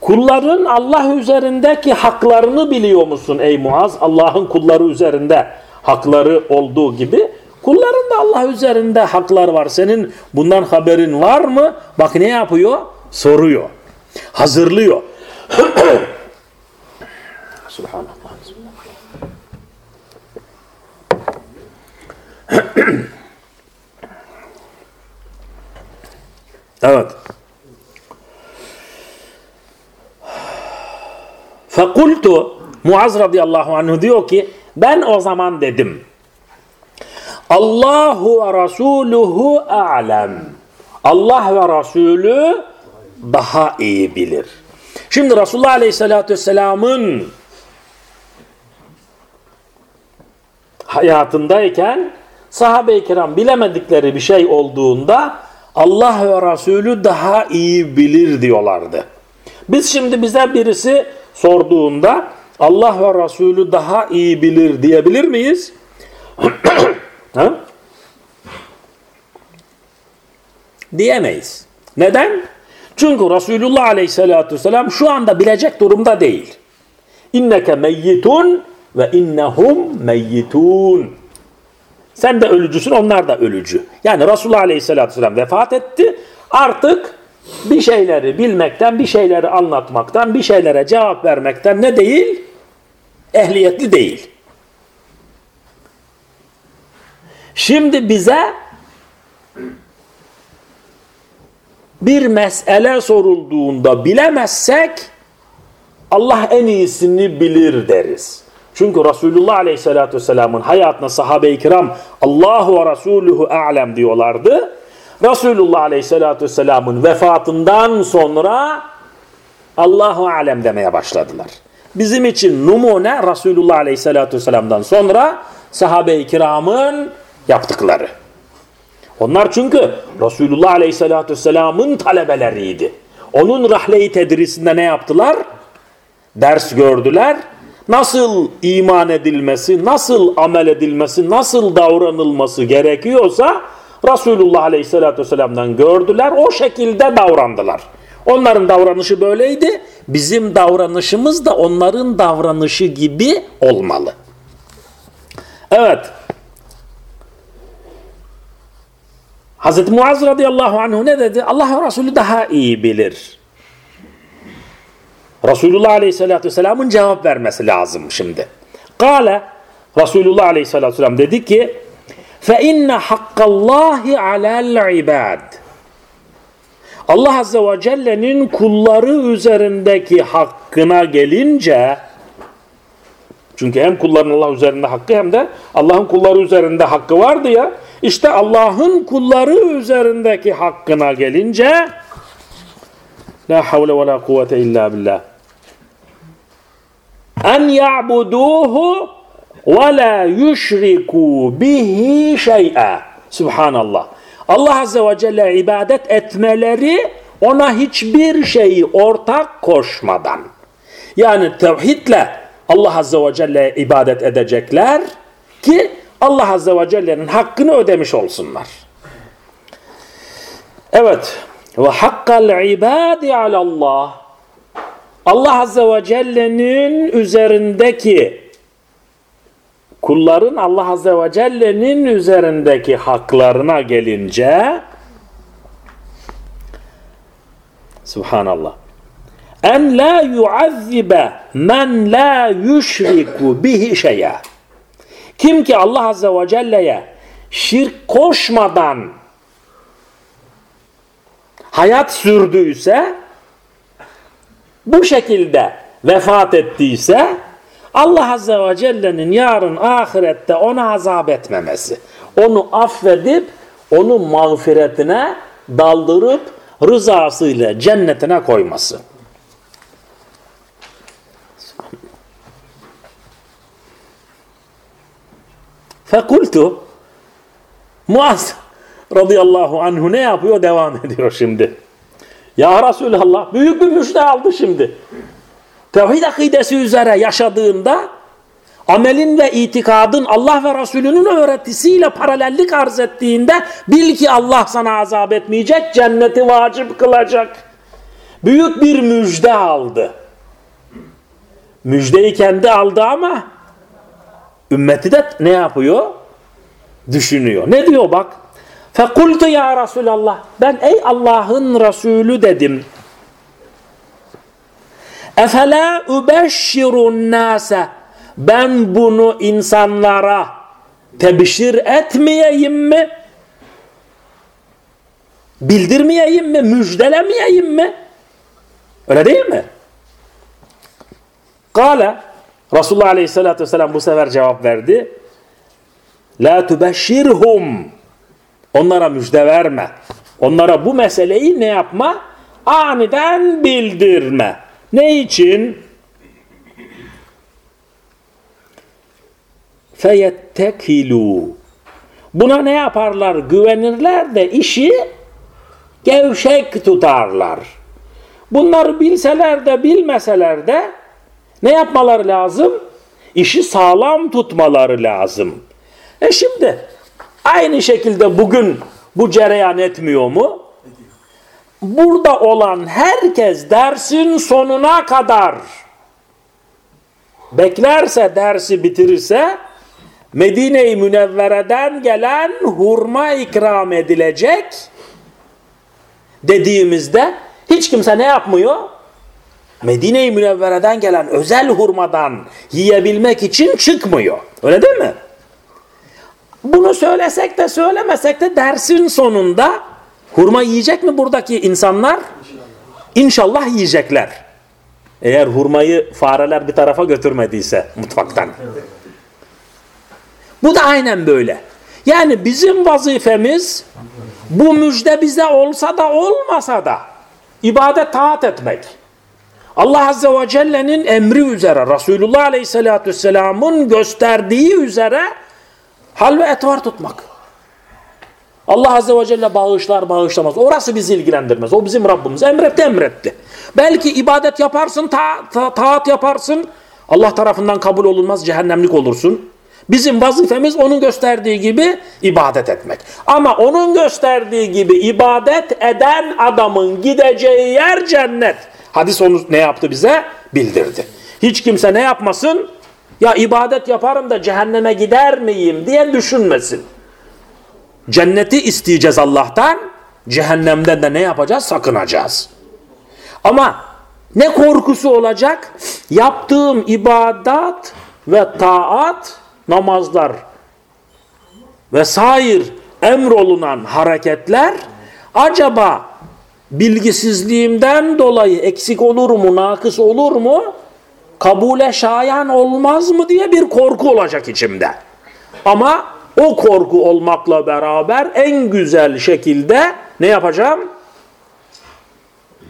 Kulların Allah üzerindeki haklarını biliyor musun ey Muaz? Allah'ın kulları üzerinde hakları olduğu gibi kulların da Allah üzerinde haklar var. Senin bundan haberin var mı? Bak ne yapıyor? Soruyor. Hazırlıyor. (clears throat) Subhanallah. (clears throat) evet. Fekultu Muaz radıyallahu anh diyor ki ben o zaman dedim Allahu ve Rasuluhu a'lem Allah ve Resulü daha iyi bilir. Şimdi Resulullah Aleyhisselatü Vesselam'ın hayatındayken sahabe-i kiram bilemedikleri bir şey olduğunda Allah ve Resulü daha iyi bilir diyorlardı. Biz şimdi bize birisi sorduğunda Allah ve Resulü daha iyi bilir diyebilir miyiz? (clears throat) ha? Diyemeyiz. Neden? Çünkü Resulullah Aleyhisselatü Vesselam şu anda bilecek durumda değil. İnneke meyyitun ve innehum meyyitun. Sen de ölücüsün, onlar da ölücü. Yani Resulullah Aleyhisselatü Vesselam vefat etti. Artık bir şeyleri bilmekten, bir şeyleri anlatmaktan, bir şeylere cevap vermekten ne değil? Ehliyetli değil. Şimdi bize bir mesele sorulduğunda bilemezsek Allah en iyisini bilir deriz. Çünkü Resulullah Aleyhisselatü Vesselam'ın hayatına sahabe-i kiram Allahu ve Resuluhu a'lem diyorlardı. Resulullah Aleyhisselatü Vesselam'ın vefatından sonra Allahu alem demeye başladılar. Bizim için numune Resulullah Aleyhisselatü Vesselam'dan sonra sahabe-i kiramın yaptıkları. Onlar çünkü Resulullah Aleyhisselatü Vesselam'ın talebeleriydi. Onun rahle-i tedrisinde ne yaptılar? Ders gördüler. Nasıl iman edilmesi, nasıl amel edilmesi, nasıl davranılması gerekiyorsa Resulullah Aleyhisselatü Vesselam'dan gördüler. O şekilde davrandılar. Onların davranışı böyleydi. Bizim davranışımız da onların davranışı gibi olmalı. Evet. Hazreti Muaz radıyallahu anh ne dedi? Allah Resulü daha iyi bilir. Resulullah aleyhissalatü vesselamın cevap vermesi lazım şimdi. Kale Resulullah aleyhissalatü vesselam dedi ki فَاِنَّ حَقَّ اللّٰهِ عَلَى الْعِبَادِ Allah Azze ve Celle'nin kulları üzerindeki hakkına gelince çünkü hem kulların Allah üzerinde hakkı hem de Allah'ın kulları üzerinde hakkı vardı ya işte Allah'ın kulları üzerindeki hakkına gelince La havle ve la kuvvete illa billah en ya'buduhu ve la yüşriku bihi şey'a Subhanallah Allah Azze ve Celle ibadet etmeleri ona hiçbir şeyi ortak koşmadan. Yani tevhidle Allah Azze ve Celle ibadet edecekler ki Allah Azze ve Celle'nin hakkını ödemiş olsunlar. Evet. Ve hakkal ibadi alallah. Allah Azze ve Celle'nin üzerindeki kulların Allah Azze ve Celle'nin üzerindeki haklarına gelince Subhanallah en la yuazzibe men la yüşriku bihi şey'a kim ki Allah Azze ve Celle'ye şirk koşmadan hayat sürdüyse bu şekilde vefat ettiyse Allah Azze ve Celle'nin yarın ahirette ona azap etmemesi, onu affedip onu mağfiretine daldırıp rızasıyla cennetine koyması. Fekultu Muaz radıyallahu anhu ne yapıyor? Devam ediyor şimdi. Ya Resulallah büyük bir müjde aldı şimdi. Tevhid akidesi üzere yaşadığında amelin ve itikadın Allah ve Resulünün öğretisiyle paralellik arz ettiğinde bil ki Allah sana azap etmeyecek, cenneti vacip kılacak. Büyük bir müjde aldı. Müjdeyi kendi aldı ama ümmeti de ne yapıyor? Düşünüyor. Ne diyor bak? Fekultu ya Resulallah. Ben ey Allah'ın Resulü dedim. Efela ubeşşirun nase. Ben bunu insanlara tebşir etmeyeyim mi? Bildirmeyeyim mi? Müjdelemeyeyim mi? Öyle değil mi? Kale Resulullah Aleyhisselatü Vesselam bu sefer cevap verdi. La tubeşşirhum Onlara müjde verme. Onlara bu meseleyi ne yapma? Aniden bildirme. Ne için? Feyettekilu. Buna ne yaparlar? Güvenirler de işi gevşek tutarlar. Bunları bilseler de bilmeseler de ne yapmaları lazım? İşi sağlam tutmaları lazım. E şimdi aynı şekilde bugün bu cereyan etmiyor mu? Burada olan herkes dersin sonuna kadar beklerse dersi bitirirse Medine-i Münevvere'den gelen hurma ikram edilecek dediğimizde hiç kimse ne yapmıyor? Medine-i Münevvere'den gelen özel hurmadan yiyebilmek için çıkmıyor. Öyle değil mi? Bunu söylesek de söylemesek de dersin sonunda hurma yiyecek mi buradaki insanlar? İnşallah yiyecekler. Eğer hurmayı fareler bir tarafa götürmediyse mutfaktan. Bu da aynen böyle. Yani bizim vazifemiz bu müjde bize olsa da olmasa da ibadet taat etmek. Allah Azze ve Celle'nin emri üzere, Resulullah Aleyhisselatü Vesselam'ın gösterdiği üzere hal ve etvar tutmak. Allah Azze ve Celle bağışlar bağışlamaz. Orası bizi ilgilendirmez. O bizim Rabbimiz. Emretti emretti. Belki ibadet yaparsın, ta, ta, taat yaparsın. Allah tarafından kabul olunmaz, cehennemlik olursun. Bizim vazifemiz onun gösterdiği gibi ibadet etmek. Ama onun gösterdiği gibi ibadet eden adamın gideceği yer cennet. Hadis onu ne yaptı bize? Bildirdi. Hiç kimse ne yapmasın? Ya ibadet yaparım da cehenneme gider miyim diye düşünmesin. Cenneti isteyeceğiz Allah'tan. Cehennemden de ne yapacağız? Sakınacağız. Ama ne korkusu olacak? Yaptığım ibadat ve taat, namazlar ve sair emrolunan hareketler acaba bilgisizliğimden dolayı eksik olur mu, nakıs olur mu? Kabule şayan olmaz mı diye bir korku olacak içimde. Ama o korku olmakla beraber en güzel şekilde ne yapacağım?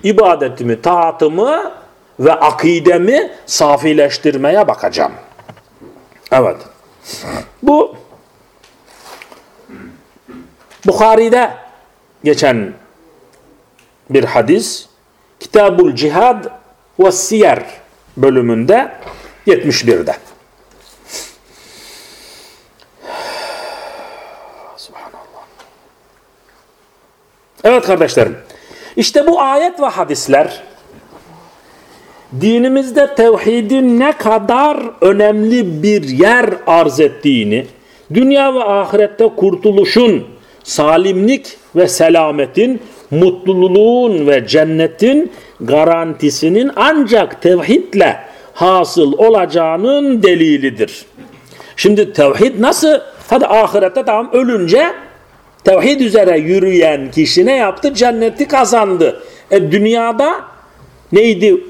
ibadetimi, taatımı ve akidemi safileştirmeye bakacağım. Evet. Bu Bukhari'de geçen bir hadis. Kitabul Cihad ve Siyer bölümünde 71'de. Subhanallah. Evet kardeşlerim. İşte bu ayet ve hadisler dinimizde tevhidin ne kadar önemli bir yer arz ettiğini, dünya ve ahirette kurtuluşun, salimlik ve selametin, mutluluğun ve cennetin garantisinin ancak tevhidle hasıl olacağının delilidir. Şimdi tevhid nasıl? Hadi ahirette tamam ölünce tevhid üzere yürüyen kişi ne yaptı? Cenneti kazandı. E dünyada neydi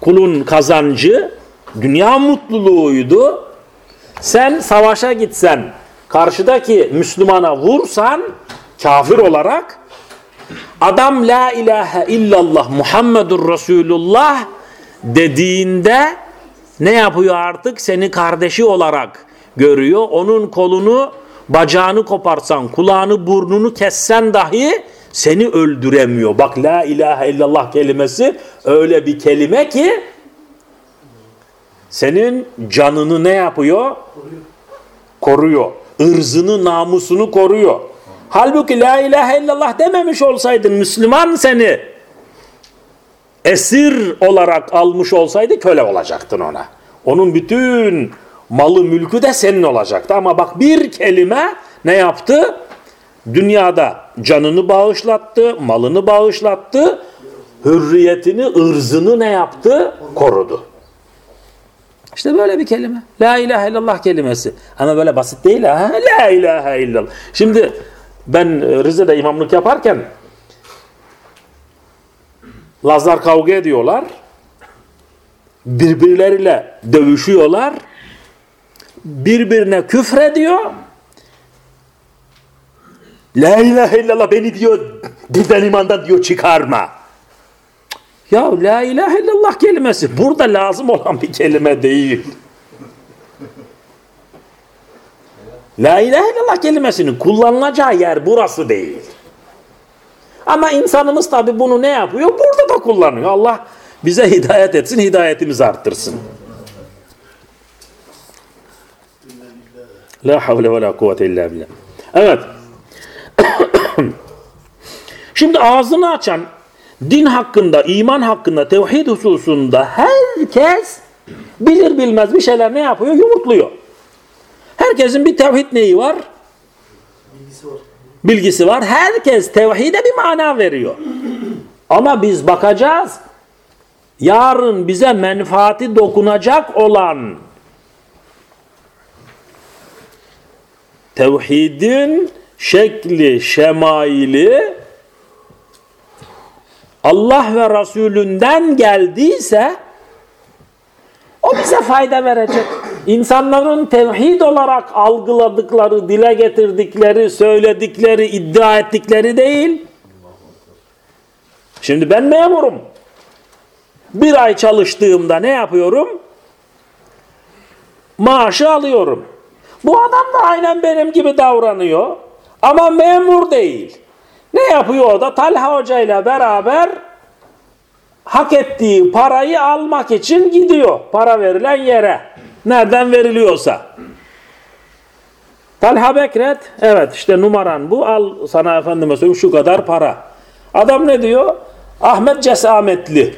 kulun kazancı? Dünya mutluluğuydu. Sen savaşa gitsen, karşıdaki Müslümana vursan kafir olarak adam la ilahe illallah Muhammedur Resulullah dediğinde ne yapıyor artık? Seni kardeşi olarak görüyor. Onun kolunu, bacağını koparsan, kulağını, burnunu kessen dahi seni öldüremiyor. Bak la ilahe illallah kelimesi öyle bir kelime ki senin canını ne yapıyor? Koruyor. Irzını, namusunu koruyor. Halbuki la ilahe illallah dememiş olsaydın Müslüman seni esir olarak almış olsaydı köle olacaktın ona. Onun bütün malı mülkü de senin olacaktı. Ama bak bir kelime ne yaptı? Dünyada canını bağışlattı, malını bağışlattı, hürriyetini, ırzını ne yaptı? Korudu. İşte böyle bir kelime. La ilahe illallah kelimesi. Ama böyle basit değil ha. La ilahe illallah. Şimdi ben Rize'de imamlık yaparken Lazlar kavga ediyorlar. Birbirleriyle dövüşüyorlar. Birbirine küfrediyor. La ilahe illallah beni diyor dinden imandan diyor çıkarma. Ya la ilahe illallah kelimesi burada lazım olan bir kelime değil. La ilahe illallah kelimesinin kullanılacağı yer burası değil. Ama insanımız tabi bunu ne yapıyor? Burada da kullanıyor. Allah bize hidayet etsin, hidayetimizi arttırsın. La havle ve la kuvvete illa billah. Evet. (coughs) Şimdi ağzını açan din hakkında, iman hakkında, tevhid hususunda herkes bilir bilmez bir şeyler ne yapıyor? Yumurtluyor. Herkesin bir tevhid neyi var? Bilgisi var. Bilgisi var. Herkes tevhide bir mana veriyor. Ama biz bakacağız. Yarın bize menfaati dokunacak olan tevhidin şekli, şemaili Allah ve Resulünden geldiyse o bize fayda verecek. İnsanların tevhid olarak algıladıkları, dile getirdikleri, söyledikleri, iddia ettikleri değil. Şimdi ben memurum. Bir ay çalıştığımda ne yapıyorum? Maaşı alıyorum. Bu adam da aynen benim gibi davranıyor. Ama memur değil. Ne yapıyor o da? Talha Hoca ile beraber hak ettiği parayı almak için gidiyor. Para verilen yere. Nereden veriliyorsa. Talha Bekret, evet işte numaran bu, al sana efendime söyleyeyim şu kadar para. Adam ne diyor? Ahmet Cesametli.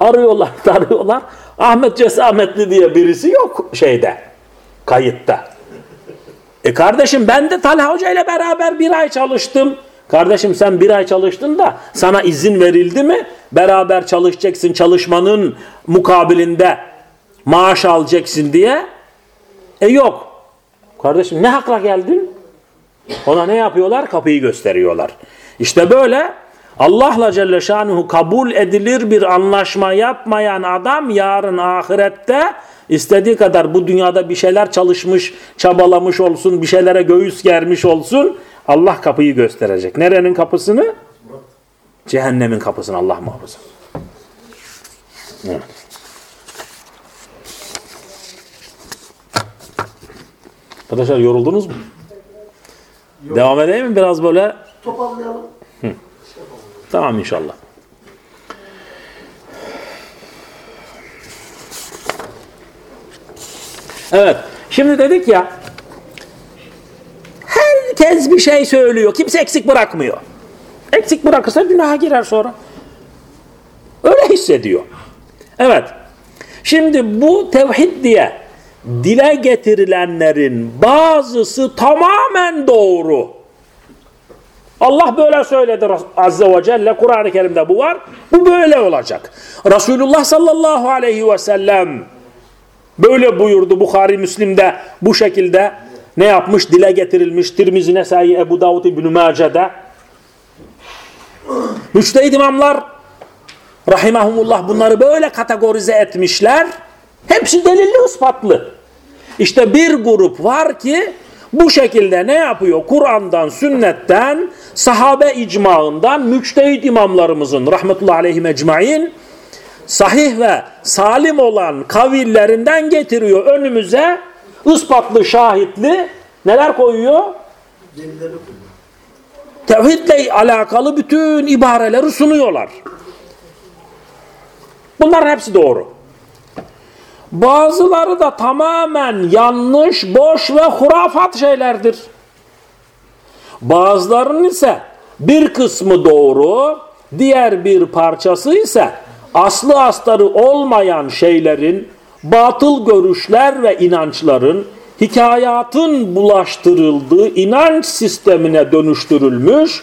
Arıyorlar, (laughs) arıyorlar. Ahmet Cesametli diye birisi yok şeyde, kayıtta. E kardeşim ben de Talha Hoca ile beraber bir ay çalıştım. Kardeşim sen bir ay çalıştın da sana izin verildi mi? Beraber çalışacaksın çalışmanın mukabilinde maaş alacaksın diye. E yok. Kardeşim ne hakla geldin? Ona ne yapıyorlar? Kapıyı gösteriyorlar. İşte böyle Allah'la Celle Şanuhu kabul edilir bir anlaşma yapmayan adam yarın ahirette istediği kadar bu dünyada bir şeyler çalışmış, çabalamış olsun, bir şeylere göğüs germiş olsun. Allah kapıyı gösterecek. Nerenin kapısını? Cehennemin kapısını Allah muhafaza. Evet. Arkadaşlar yoruldunuz mu? Devam edeyim mi biraz böyle? Toparlayalım. Tamam inşallah. Evet. Şimdi dedik ya herkes bir şey söylüyor. Kimse eksik bırakmıyor. Eksik bırakırsa günaha girer sonra. Öyle hissediyor. Evet. Şimdi bu tevhid diye dile getirilenlerin bazısı tamamen doğru. Allah böyle söyledi Azze ve Celle. Kur'an-ı Kerim'de bu var. Bu böyle olacak. Resulullah sallallahu aleyhi ve sellem böyle buyurdu Bukhari Müslim'de bu şekilde ne yapmış? Dile getirilmiş. Tirmizi Nesai Ebu Davud İbn-i Mace'de. Müçtehid imamlar rahimahumullah bunları böyle kategorize etmişler. Hepsi delilli ispatlı. İşte bir grup var ki bu şekilde ne yapıyor? Kur'an'dan, sünnetten, sahabe icmağından, müçtehid imamlarımızın rahmetullahi aleyhim ecmain sahih ve salim olan kavillerinden getiriyor önümüze ispatlı, şahitli neler koyuyor. Tevhidle alakalı bütün ibareleri sunuyorlar. Bunların hepsi doğru. Bazıları da tamamen yanlış, boş ve hurafat şeylerdir. Bazılarının ise bir kısmı doğru, diğer bir parçası ise aslı astarı olmayan şeylerin, batıl görüşler ve inançların hikayatın bulaştırıldığı inanç sistemine dönüştürülmüş,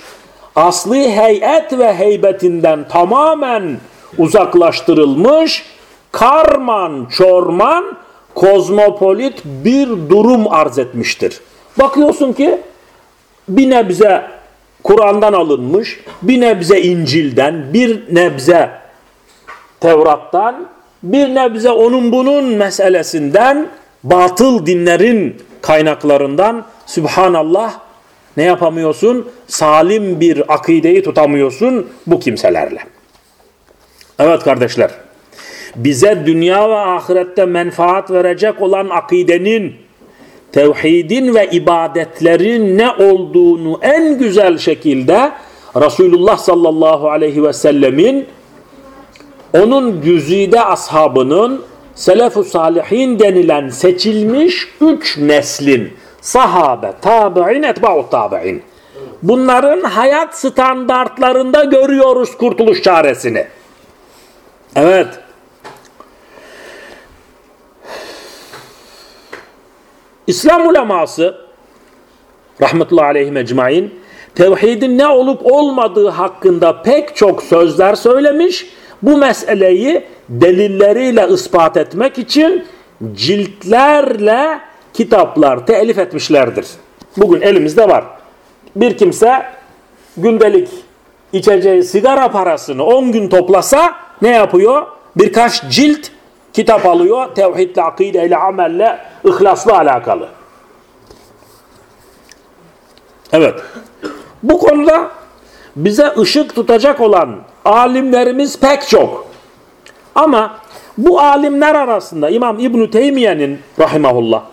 asli heyet ve heybetinden tamamen uzaklaştırılmış, karman çorman kozmopolit bir durum arz etmiştir. Bakıyorsun ki bir nebze Kur'an'dan alınmış, bir nebze İncil'den, bir nebze Tevrat'tan, bir nebze onun bunun meselesinden, batıl dinlerin kaynaklarından Sübhanallah ne yapamıyorsun? Salim bir akideyi tutamıyorsun bu kimselerle. Evet kardeşler bize dünya ve ahirette menfaat verecek olan akidenin, tevhidin ve ibadetlerin ne olduğunu en güzel şekilde Resulullah sallallahu aleyhi ve sellemin onun güzide ashabının selef-u salihin denilen seçilmiş üç neslin sahabe, tabi'in, etba'u tabi'in bunların hayat standartlarında görüyoruz kurtuluş çaresini. Evet. İslam uleması rahmetullahi aleyhi ecmain tevhidin ne olup olmadığı hakkında pek çok sözler söylemiş. Bu meseleyi delilleriyle ispat etmek için ciltlerle kitaplar telif etmişlerdir. Bugün elimizde var. Bir kimse gündelik içeceği sigara parasını 10 gün toplasa ne yapıyor? Birkaç cilt kitap alıyor. Tevhidle, akideyle, amelle, ihlasla alakalı. Evet. Bu konuda bize ışık tutacak olan alimlerimiz pek çok. Ama bu alimler arasında İmam İbn Teymiye'nin rahimahullah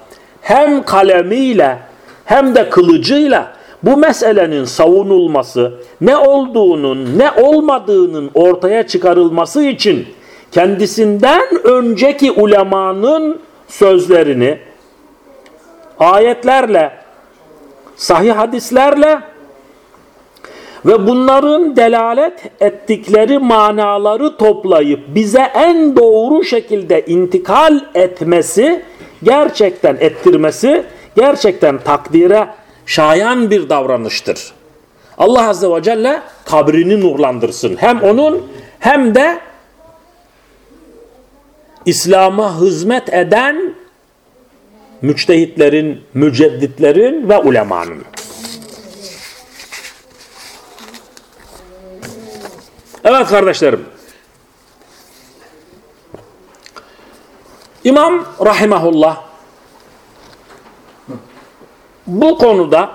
hem kalemiyle hem de kılıcıyla bu meselenin savunulması, ne olduğunun, ne olmadığının ortaya çıkarılması için kendisinden önceki ulemanın sözlerini ayetlerle, sahih hadislerle ve bunların delalet ettikleri manaları toplayıp bize en doğru şekilde intikal etmesi, gerçekten ettirmesi, gerçekten takdire şayan bir davranıştır. Allah Azze ve Celle kabrini nurlandırsın. Hem onun hem de İslam'a hizmet eden müçtehitlerin, mücedditlerin ve ulemanın. Evet kardeşlerim. İmam Rahimahullah bu konuda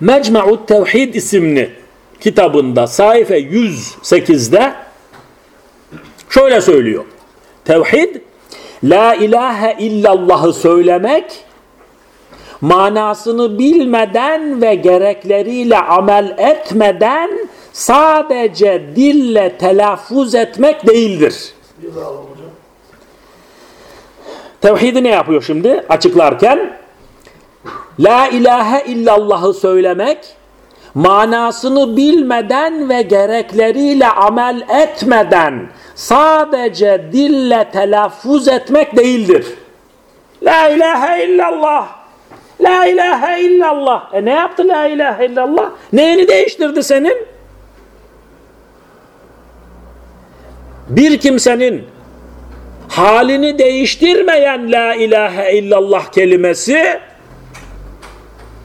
Mecmu'ut Tevhid isimli kitabında sayfa 108'de şöyle söylüyor. Tevhid La ilahe illallah'ı söylemek manasını bilmeden ve gerekleriyle amel etmeden sadece dille telaffuz etmek değildir. Tevhidi ne yapıyor şimdi açıklarken? La ilahe illallah'ı söylemek manasını bilmeden ve gerekleriyle amel etmeden sadece dille telaffuz etmek değildir. La ilahe illallah. La ilahe illallah. E ne yaptı la ilahe illallah? Neyini değiştirdi senin? Bir kimsenin halini değiştirmeyen la ilahe illallah kelimesi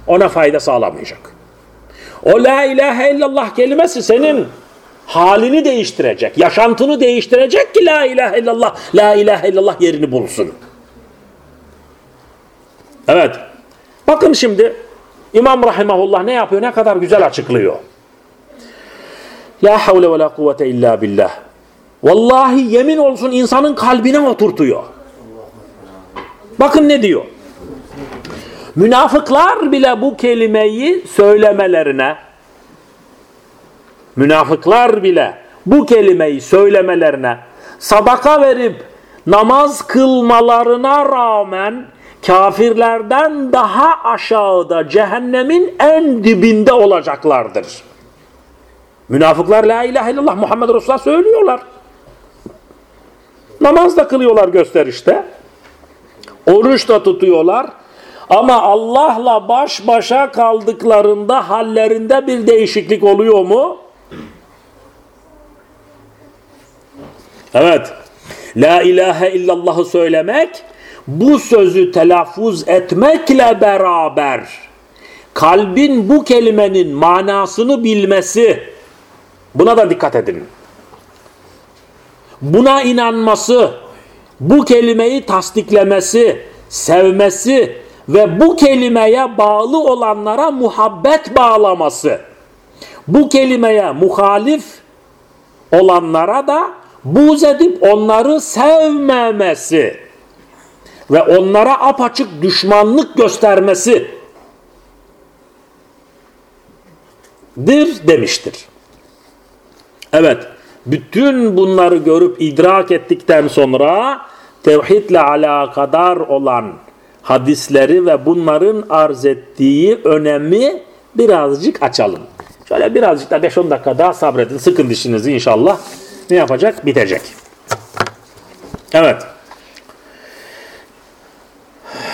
ona fayda sağlamayacak. O la ilahe illallah kelimesi senin halini değiştirecek, yaşantını değiştirecek ki la ilahe illallah, la ilahe illallah yerini bulsun. Evet. Bakın şimdi İmam Rahimahullah ne yapıyor? Ne kadar güzel açıklıyor. La havle ve la kuvvete illa billah. Vallahi yemin olsun insanın kalbine oturtuyor. Bakın ne diyor. Münafıklar bile bu kelimeyi söylemelerine münafıklar bile bu kelimeyi söylemelerine sadaka verip namaz kılmalarına rağmen kafirlerden daha aşağıda cehennemin en dibinde olacaklardır. Münafıklar la ilahe illallah Muhammed Resulullah söylüyorlar. Namaz da kılıyorlar gösterişte. Oruç da tutuyorlar. Ama Allah'la baş başa kaldıklarında hallerinde bir değişiklik oluyor mu? Evet. La ilahe illallah'ı söylemek bu sözü telaffuz etmekle beraber kalbin bu kelimenin manasını bilmesi buna da dikkat edin. Buna inanması, bu kelimeyi tasdiklemesi, sevmesi ve bu kelimeye bağlı olanlara muhabbet bağlaması. Bu kelimeye muhalif olanlara da buğz edip onları sevmemesi ve onlara apaçık düşmanlık göstermesi dir demiştir. Evet, bütün bunları görüp idrak ettikten sonra tevhidle alakadar olan hadisleri ve bunların arz ettiği önemi birazcık açalım. Şöyle birazcık da 5-10 dakika daha sabredin. Sıkın dişinizi inşallah. Ne yapacak? Bitecek. Evet.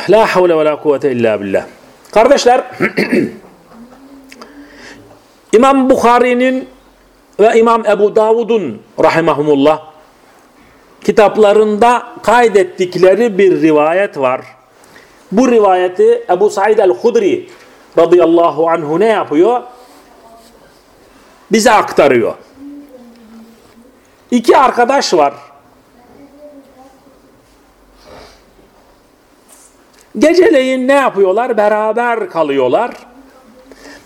La havle ve la kuvvete illa billah. Kardeşler, (clears throat) İmam Bukhari'nin ve İmam Ebu Davud'un rahimahumullah kitaplarında kaydettikleri bir rivayet var. Bu rivayeti Ebu Said el-Hudri radıyallahu anhu ne yapıyor? Bize aktarıyor. İki arkadaş var. Geceleyin ne yapıyorlar? Beraber kalıyorlar.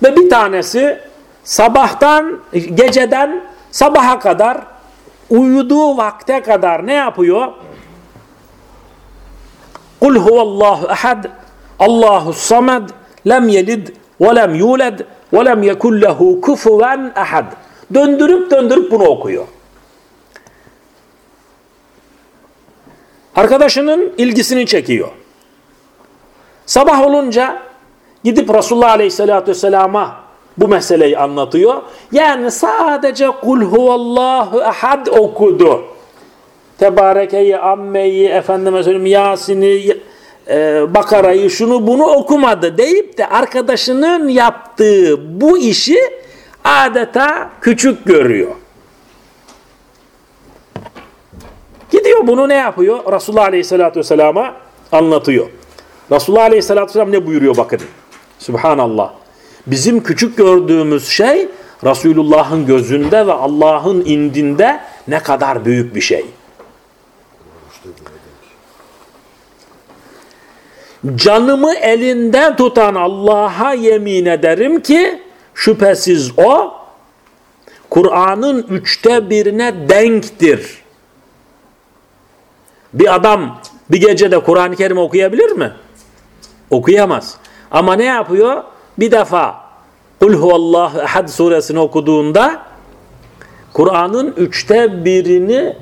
Ve bir tanesi sabahtan, geceden sabaha kadar uyuduğu vakte kadar ne yapıyor? Kul huvallahu ehad Allahu samed lem yelid ve lem yuled ve lem yekun lehu kufuven ehad. Döndürüp döndürüp bunu okuyor. Arkadaşının ilgisini çekiyor. Sabah olunca gidip Resulullah Aleyhisselatü Vesselam'a bu meseleyi anlatıyor. Yani sadece kul huvallahu ehad okudu. Tebareke'yi, Amme'yi, efendime söyleyeyim Yasin'i, e, Bakara'yı, şunu bunu okumadı deyip de arkadaşının yaptığı bu işi adeta küçük görüyor. Gidiyor bunu ne yapıyor? Resulullah Aleyhisselatü Vesselam'a anlatıyor. Resulullah Aleyhisselatü Vesselam ne buyuruyor bakın. Subhanallah. Bizim küçük gördüğümüz şey Resulullah'ın gözünde ve Allah'ın indinde ne kadar büyük bir şey. Canımı elinden tutan Allah'a yemin ederim ki şüphesiz o Kur'an'ın üçte birine denktir. Bir adam bir gecede Kur'an-ı Kerim okuyabilir mi? Okuyamaz. Ama ne yapıyor? Bir defa Kul huvallahu ehad suresini okuduğunda Kur'an'ın üçte birini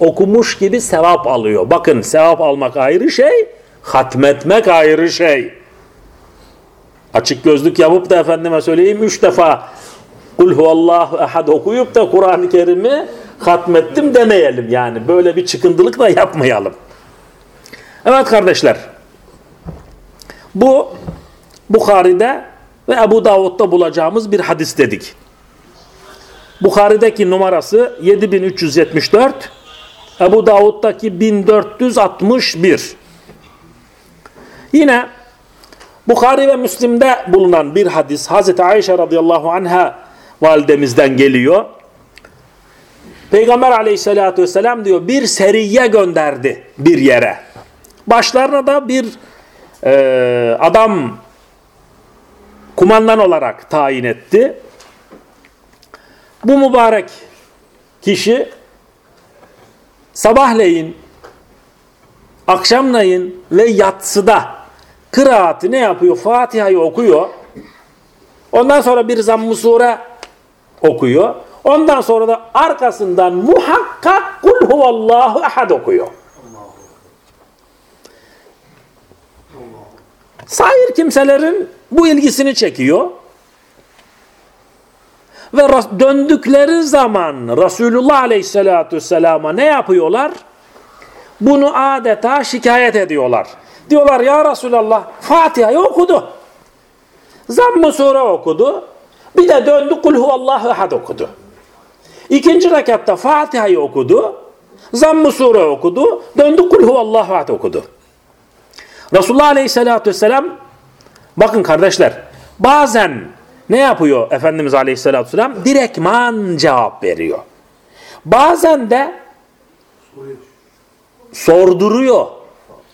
okumuş gibi sevap alıyor. Bakın sevap almak ayrı şey, hatmetmek ayrı şey. Açık gözlük yapıp da efendime söyleyeyim üç defa Kul huvallahu ehad okuyup da Kur'an-ı Kerim'i hatmettim demeyelim yani. Böyle bir çıkıntılık da yapmayalım. Evet kardeşler. Bu Bukhari'de ve Ebu Davud'da bulacağımız bir hadis dedik. Bukhari'deki numarası 7374, Ebu Davud'daki 1461. Yine Bukhari ve Müslim'de bulunan bir hadis Hazreti Ayşe radıyallahu anha validemizden geliyor. Peygamber aleyhissalatü vesselam diyor bir seriye gönderdi bir yere. Başlarına da bir e, adam kumandan olarak tayin etti. Bu mübarek kişi sabahleyin, akşamleyin ve yatsıda kıraati ne yapıyor? Fatiha'yı okuyor. Ondan sonra bir zamm-ı okuyor. Ondan sonra da arkasından muhakkak kul huvallahu ehad okuyor. Sair kimselerin bu ilgisini çekiyor. Ve döndükleri zaman Resulullah Aleyhisselatü Vesselam'a ne yapıyorlar? Bunu adeta şikayet ediyorlar. Diyorlar ya Resulallah Fatiha'yı okudu. Zamm-ı sure okudu. Bir de döndü kul huvallahu ehad okudu. İkinci rekatta Fatiha'yı okudu. Zamm-ı sure okudu. Döndü kul huvallahu ehad okudu. Resulullah Aleyhisselatü Vesselam bakın kardeşler bazen ne yapıyor Efendimiz Aleyhisselatü Vesselam? Direktman cevap veriyor. Bazen de sorduruyor.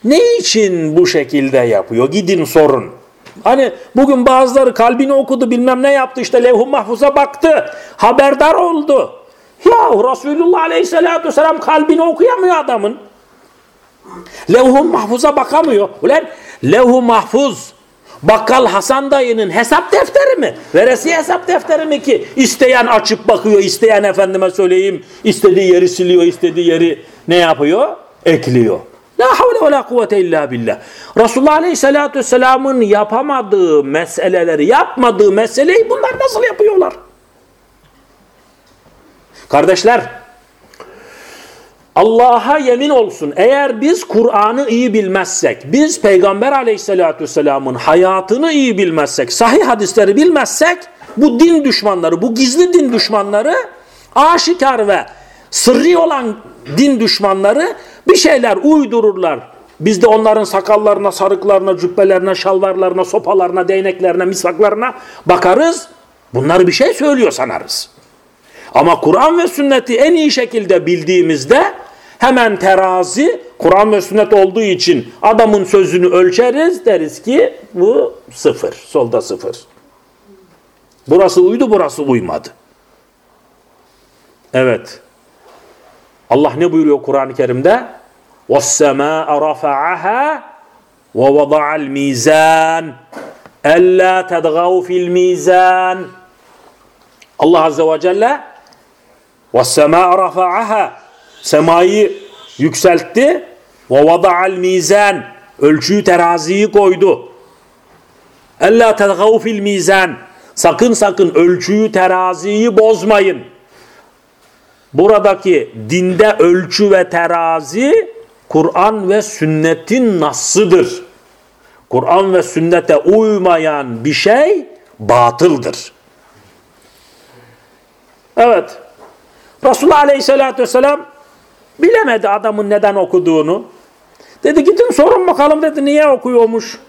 Ne için bu şekilde yapıyor? Gidin sorun. Hani bugün bazıları kalbini okudu bilmem ne yaptı işte levh-u mahfuza baktı. Haberdar oldu. Ya Resulullah Aleyhisselatü Vesselam kalbini okuyamıyor adamın. Levh-u mahfuza bakamıyor. Ulan levh-u mahfuz Bakkal Hasan dayının hesap defteri mi? Veresiye hesap defteri mi ki? İsteyen açıp bakıyor, isteyen efendime söyleyeyim, istediği yeri siliyor, istediği yeri ne yapıyor? Ekliyor. La havle ve la kuvvete illa billah. Resulullah Aleyhisselatü Vesselam'ın yapamadığı meseleleri, yapmadığı meseleyi bunlar nasıl yapıyorlar? Kardeşler, Allah'a yemin olsun eğer biz Kur'an'ı iyi bilmezsek, biz Peygamber aleyhissalatü vesselamın hayatını iyi bilmezsek, sahih hadisleri bilmezsek, bu din düşmanları, bu gizli din düşmanları, aşikar ve sırrı olan din düşmanları bir şeyler uydururlar. Biz de onların sakallarına, sarıklarına, cübbelerine, şalvarlarına, sopalarına, değneklerine, misvaklarına bakarız. Bunlar bir şey söylüyor sanarız. Ama Kur'an ve sünneti en iyi şekilde bildiğimizde hemen terazi Kur'an ve sünnet olduğu için adamın sözünü ölçeriz deriz ki bu sıfır, solda sıfır. Burası uydu, burası uymadı. Evet. Allah ne buyuruyor Kur'an-ı Kerim'de? وَالسَّمَاءَ رَفَعَهَا وَوَضَعَ الْمِيزَانِ Ella tedgav fil mizan. Allah Azze ve Celle وَالسَّمَاءَ رَفَعَهَا Semayı yükseltti. وَوَضَعَ الْمِيزَانِ Ölçüyü teraziyi koydu. Ella tedgav fil mizan. Sakın sakın ölçüyü teraziyi bozmayın. Buradaki dinde ölçü ve terazi Kur'an ve sünnetin nasıdır. Kur'an ve sünnete uymayan bir şey batıldır. Evet. Resulullah Aleyhisselatü Vesselam bilemedi adamın neden okuduğunu. Dedi gidin sorun bakalım dedi niye okuyormuş.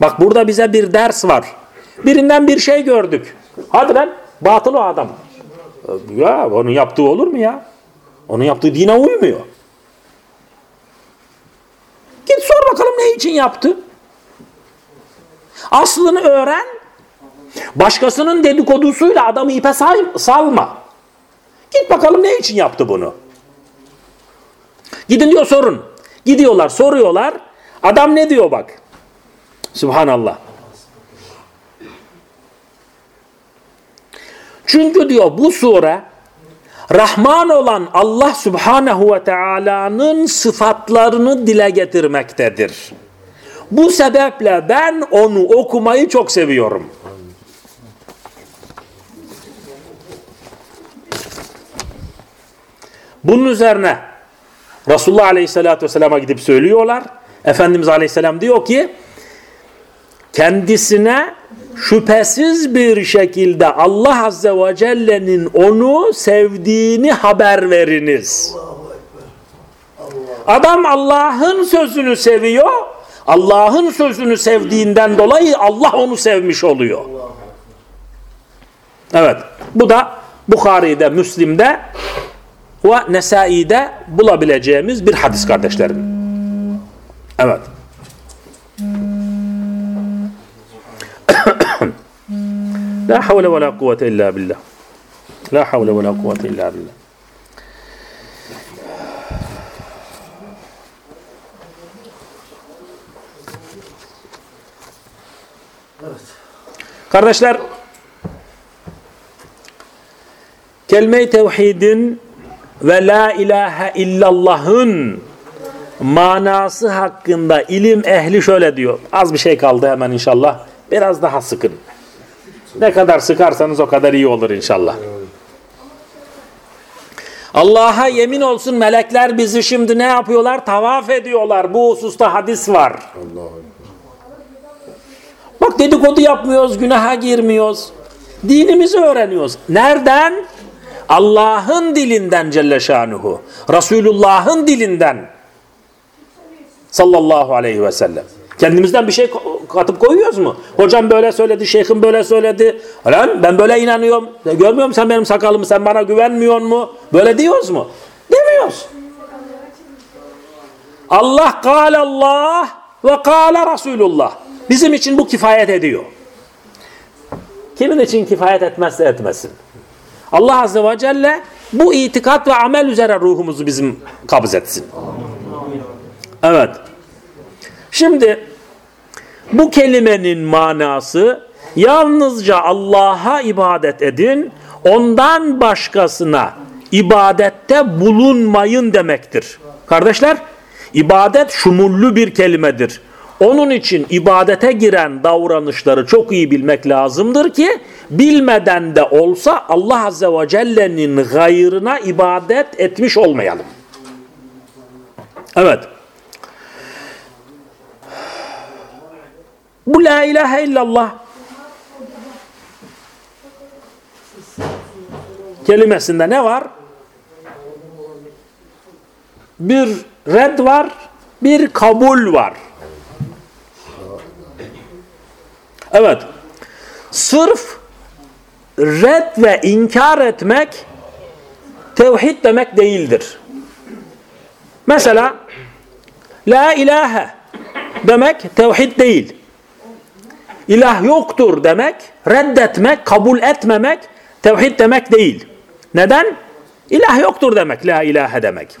Bak burada bize bir ders var. Birinden bir şey gördük. Hadi lan batıl o adam. Ya onun yaptığı olur mu ya? Onun yaptığı dine uymuyor. Git sor bakalım ne için yaptı? Aslını öğren. Başkasının dedikodusuyla adamı ipe salma. Git bakalım ne için yaptı bunu? Gidin diyor sorun. Gidiyorlar soruyorlar. Adam ne diyor bak. Subhanallah. Çünkü diyor bu sure Rahman olan Allah Subhanahu ve Taala'nın sıfatlarını dile getirmektedir. Bu sebeple ben onu okumayı çok seviyorum. Bunun üzerine Resulullah Aleyhisselatü Vesselam'a gidip söylüyorlar. Efendimiz Aleyhisselam diyor ki kendisine şüphesiz bir şekilde Allah Azze ve Celle'nin onu sevdiğini haber veriniz. Adam Allah'ın sözünü seviyor. Allah'ın sözünü sevdiğinden dolayı Allah onu sevmiş oluyor. Evet. Bu da Bukhari'de, Müslim'de ve Nesai'de bulabileceğimiz bir hadis kardeşlerim. Evet. (coughs) La havle ve la kuvvete illa billah. La havle ve la kuvvete illa billah. Kardeşler, kelime-i tevhidin ve la ilahe illallah'ın manası hakkında ilim ehli şöyle diyor. Az bir şey kaldı hemen inşallah. Biraz daha sıkın. Ne kadar sıkarsanız o kadar iyi olur inşallah. Allah'a yemin olsun melekler bizi şimdi ne yapıyorlar? Tavaf ediyorlar. Bu hususta hadis var. Bak dedikodu yapmıyoruz, günaha girmiyoruz. Dinimizi öğreniyoruz. Nereden? Allah'ın dilinden Celle Şanuhu. Resulullah'ın dilinden. Sallallahu aleyhi ve sellem. Kendimizden bir şey katıp koyuyoruz mu? Hocam böyle söyledi, şeyhim böyle söyledi. Lan ben böyle inanıyorum. Görmüyor musun sen benim sakalımı? Sen bana güvenmiyor mu? Böyle diyoruz mu? Demiyoruz. Allah kâle Allah ve kâle Resulullah. Bizim için bu kifayet ediyor. Kimin için kifayet etmezse etmesin. Allah Azze ve Celle bu itikat ve amel üzere ruhumuzu bizim kabz etsin. Evet. Şimdi bu kelimenin manası yalnızca Allah'a ibadet edin, ondan başkasına ibadette bulunmayın demektir. Kardeşler, ibadet şumullü bir kelimedir. Onun için ibadete giren davranışları çok iyi bilmek lazımdır ki bilmeden de olsa Allah Azze ve Celle'nin gayrına ibadet etmiş olmayalım. Evet. Bu la ilahe illallah kelimesinde ne var? Bir red var, bir kabul var. Evet. Sırf red ve inkar etmek tevhid demek değildir. Mesela la ilahe demek tevhid değil. İlah yoktur demek, reddetmek, kabul etmemek tevhid demek değil. Neden? İlah yoktur demek, la ilahe demek.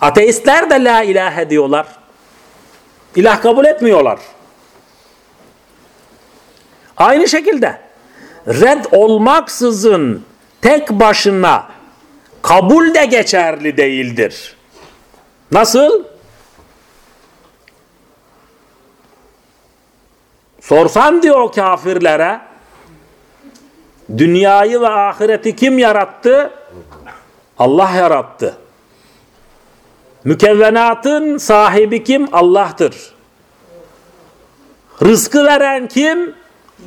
Ateistler de la ilahe diyorlar. İlah kabul etmiyorlar. Aynı şekilde red olmaksızın tek başına kabul de geçerli değildir. Nasıl? Sorsan diyor kafirlere dünyayı ve ahireti kim yarattı? Allah yarattı. Mükevvenatın sahibi kim? Allah'tır. Rızkı veren kim?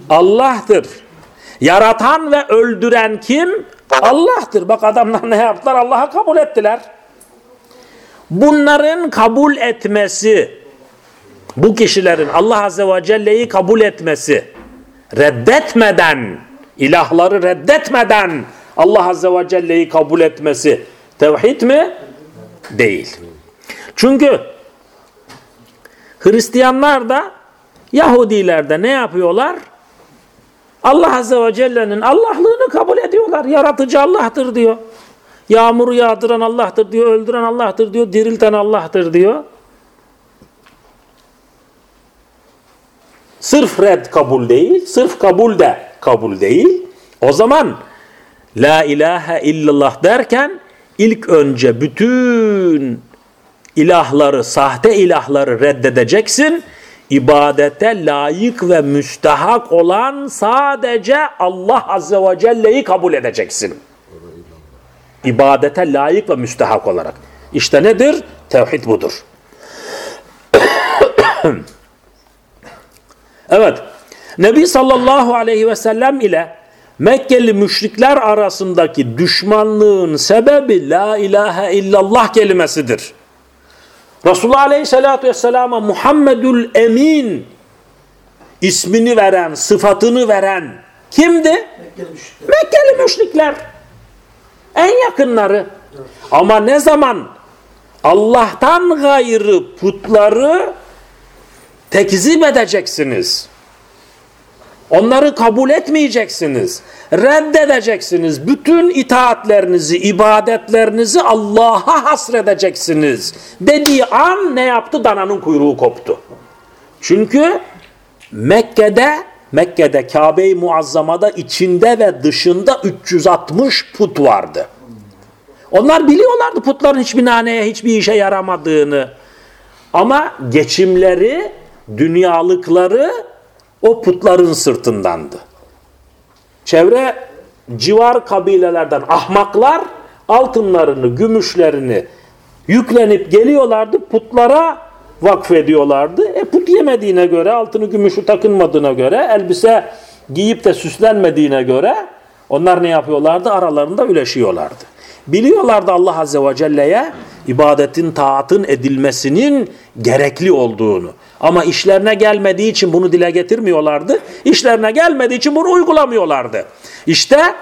Allah'tır. Yaratan ve öldüren kim? Allah'tır. Bak adamlar ne yaptılar? Allah'a kabul ettiler. Bunların kabul etmesi, bu kişilerin Allah Azze ve Celle'yi kabul etmesi, reddetmeden, ilahları reddetmeden Allah Azze ve Celle'yi kabul etmesi tevhid mi? Değil. Çünkü Hristiyanlar da Yahudiler de ne yapıyorlar? Allah Azze ve Celle'nin Allahlığını kabul ediyorlar. Yaratıcı Allah'tır diyor. Yağmuru yağdıran Allah'tır diyor. Öldüren Allah'tır diyor. Dirilten Allah'tır diyor. Sırf red kabul değil. Sırf kabul de kabul değil. O zaman La ilahe illallah derken ilk önce bütün ilahları, sahte ilahları reddedeceksin. İbadete layık ve müstehak olan sadece Allah Azze ve Celle'yi kabul edeceksin. İbadete layık ve müstehak olarak. İşte nedir? Tevhid budur. (coughs) evet. Nebi sallallahu aleyhi ve sellem ile Mekkeli müşrikler arasındaki düşmanlığın sebebi la ilahe illallah kelimesidir. Resulullah Aleyhisselatü Vesselam'a Muhammedül Emin ismini veren, sıfatını veren kimdi? Mekkeli müşrikler. Mekkeli müşrikler. En yakınları. Ama ne zaman Allah'tan gayrı putları tekzip edeceksiniz. Onları kabul etmeyeceksiniz. Reddedeceksiniz. Bütün itaatlerinizi, ibadetlerinizi Allah'a hasredeceksiniz. Dediği an ne yaptı? Dananın kuyruğu koptu. Çünkü Mekke'de Mekke'de Kabe-i Muazzama'da içinde ve dışında 360 put vardı. Onlar biliyorlardı putların hiçbir naneye, hiçbir işe yaramadığını. Ama geçimleri, dünyalıkları o putların sırtındandı. Çevre civar kabilelerden ahmaklar altınlarını, gümüşlerini yüklenip geliyorlardı putlara vakfediyorlardı. E put yemediğine göre, altını gümüşü takınmadığına göre, elbise giyip de süslenmediğine göre onlar ne yapıyorlardı? Aralarında üleşiyorlardı. Biliyorlardı Allah Azze ve Celle'ye ibadetin, taatın edilmesinin gerekli olduğunu. Ama işlerine gelmediği için bunu dile getirmiyorlardı. İşlerine gelmediği için bunu uygulamıyorlardı. İşte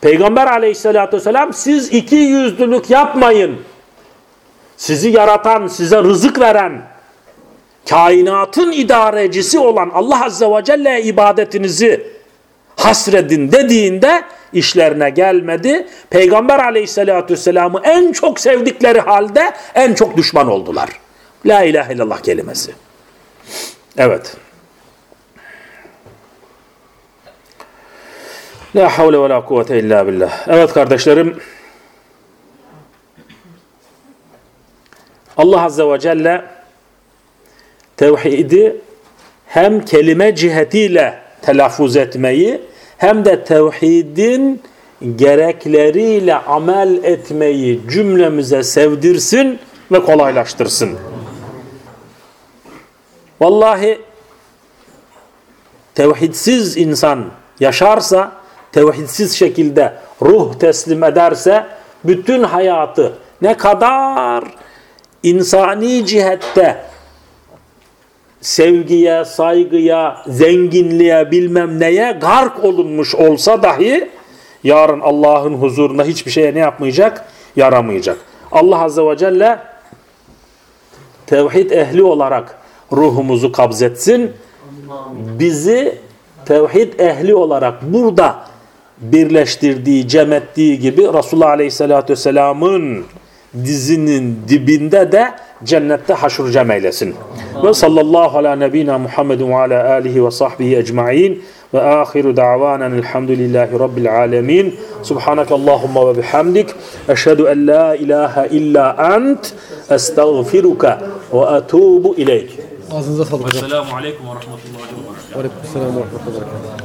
Peygamber aleyhissalatü vesselam siz iki yüzlülük yapmayın. Sizi yaratan, size rızık veren, kainatın idarecisi olan Allah Azze ve Celle ibadetinizi hasredin dediğinde işlerine gelmedi. Peygamber aleyhissalatü vesselam'ı en çok sevdikleri halde en çok düşman oldular. La ilahe illallah kelimesi. Evet. La havle ve la kuvvete illa billah. Evet kardeşlerim. Allah Azze ve Celle tevhidi hem kelime cihetiyle telaffuz etmeyi hem de tevhidin gerekleriyle amel etmeyi cümlemize sevdirsin ve kolaylaştırsın. Vallahi tevhidsiz insan yaşarsa, tevhidsiz şekilde ruh teslim ederse bütün hayatı ne kadar insani cihette sevgiye, saygıya, zenginliğe bilmem neye gark olunmuş olsa dahi yarın Allah'ın huzurunda hiçbir şeye ne yapmayacak? Yaramayacak. Allah Azze ve Celle tevhid ehli olarak ruhumuzu kabzetsin. Bizi tevhid ehli olarak burada birleştirdiği, cem ettiği gibi Resulullah Aleyhisselatü Vesselam'ın dizinin dibinde de cennette haşr cem eylesin. Ve sallallahu ala nebina Muhammedin ve ala alihi ve sahbihi ecma'in ve ahiru da'vanen elhamdülillahi rabbil alemin. Subhaneke Allahumma ve bihamdik. Eşhedü en la ilahe illa ent. Estağfiruka ve etubu ileyk. Ağzınıza sağlık hocam. Selamun aleyküm ve rahmetullahi ve berekatuhu. Aleykümselam ve rahmetullahi ve berekatuhu.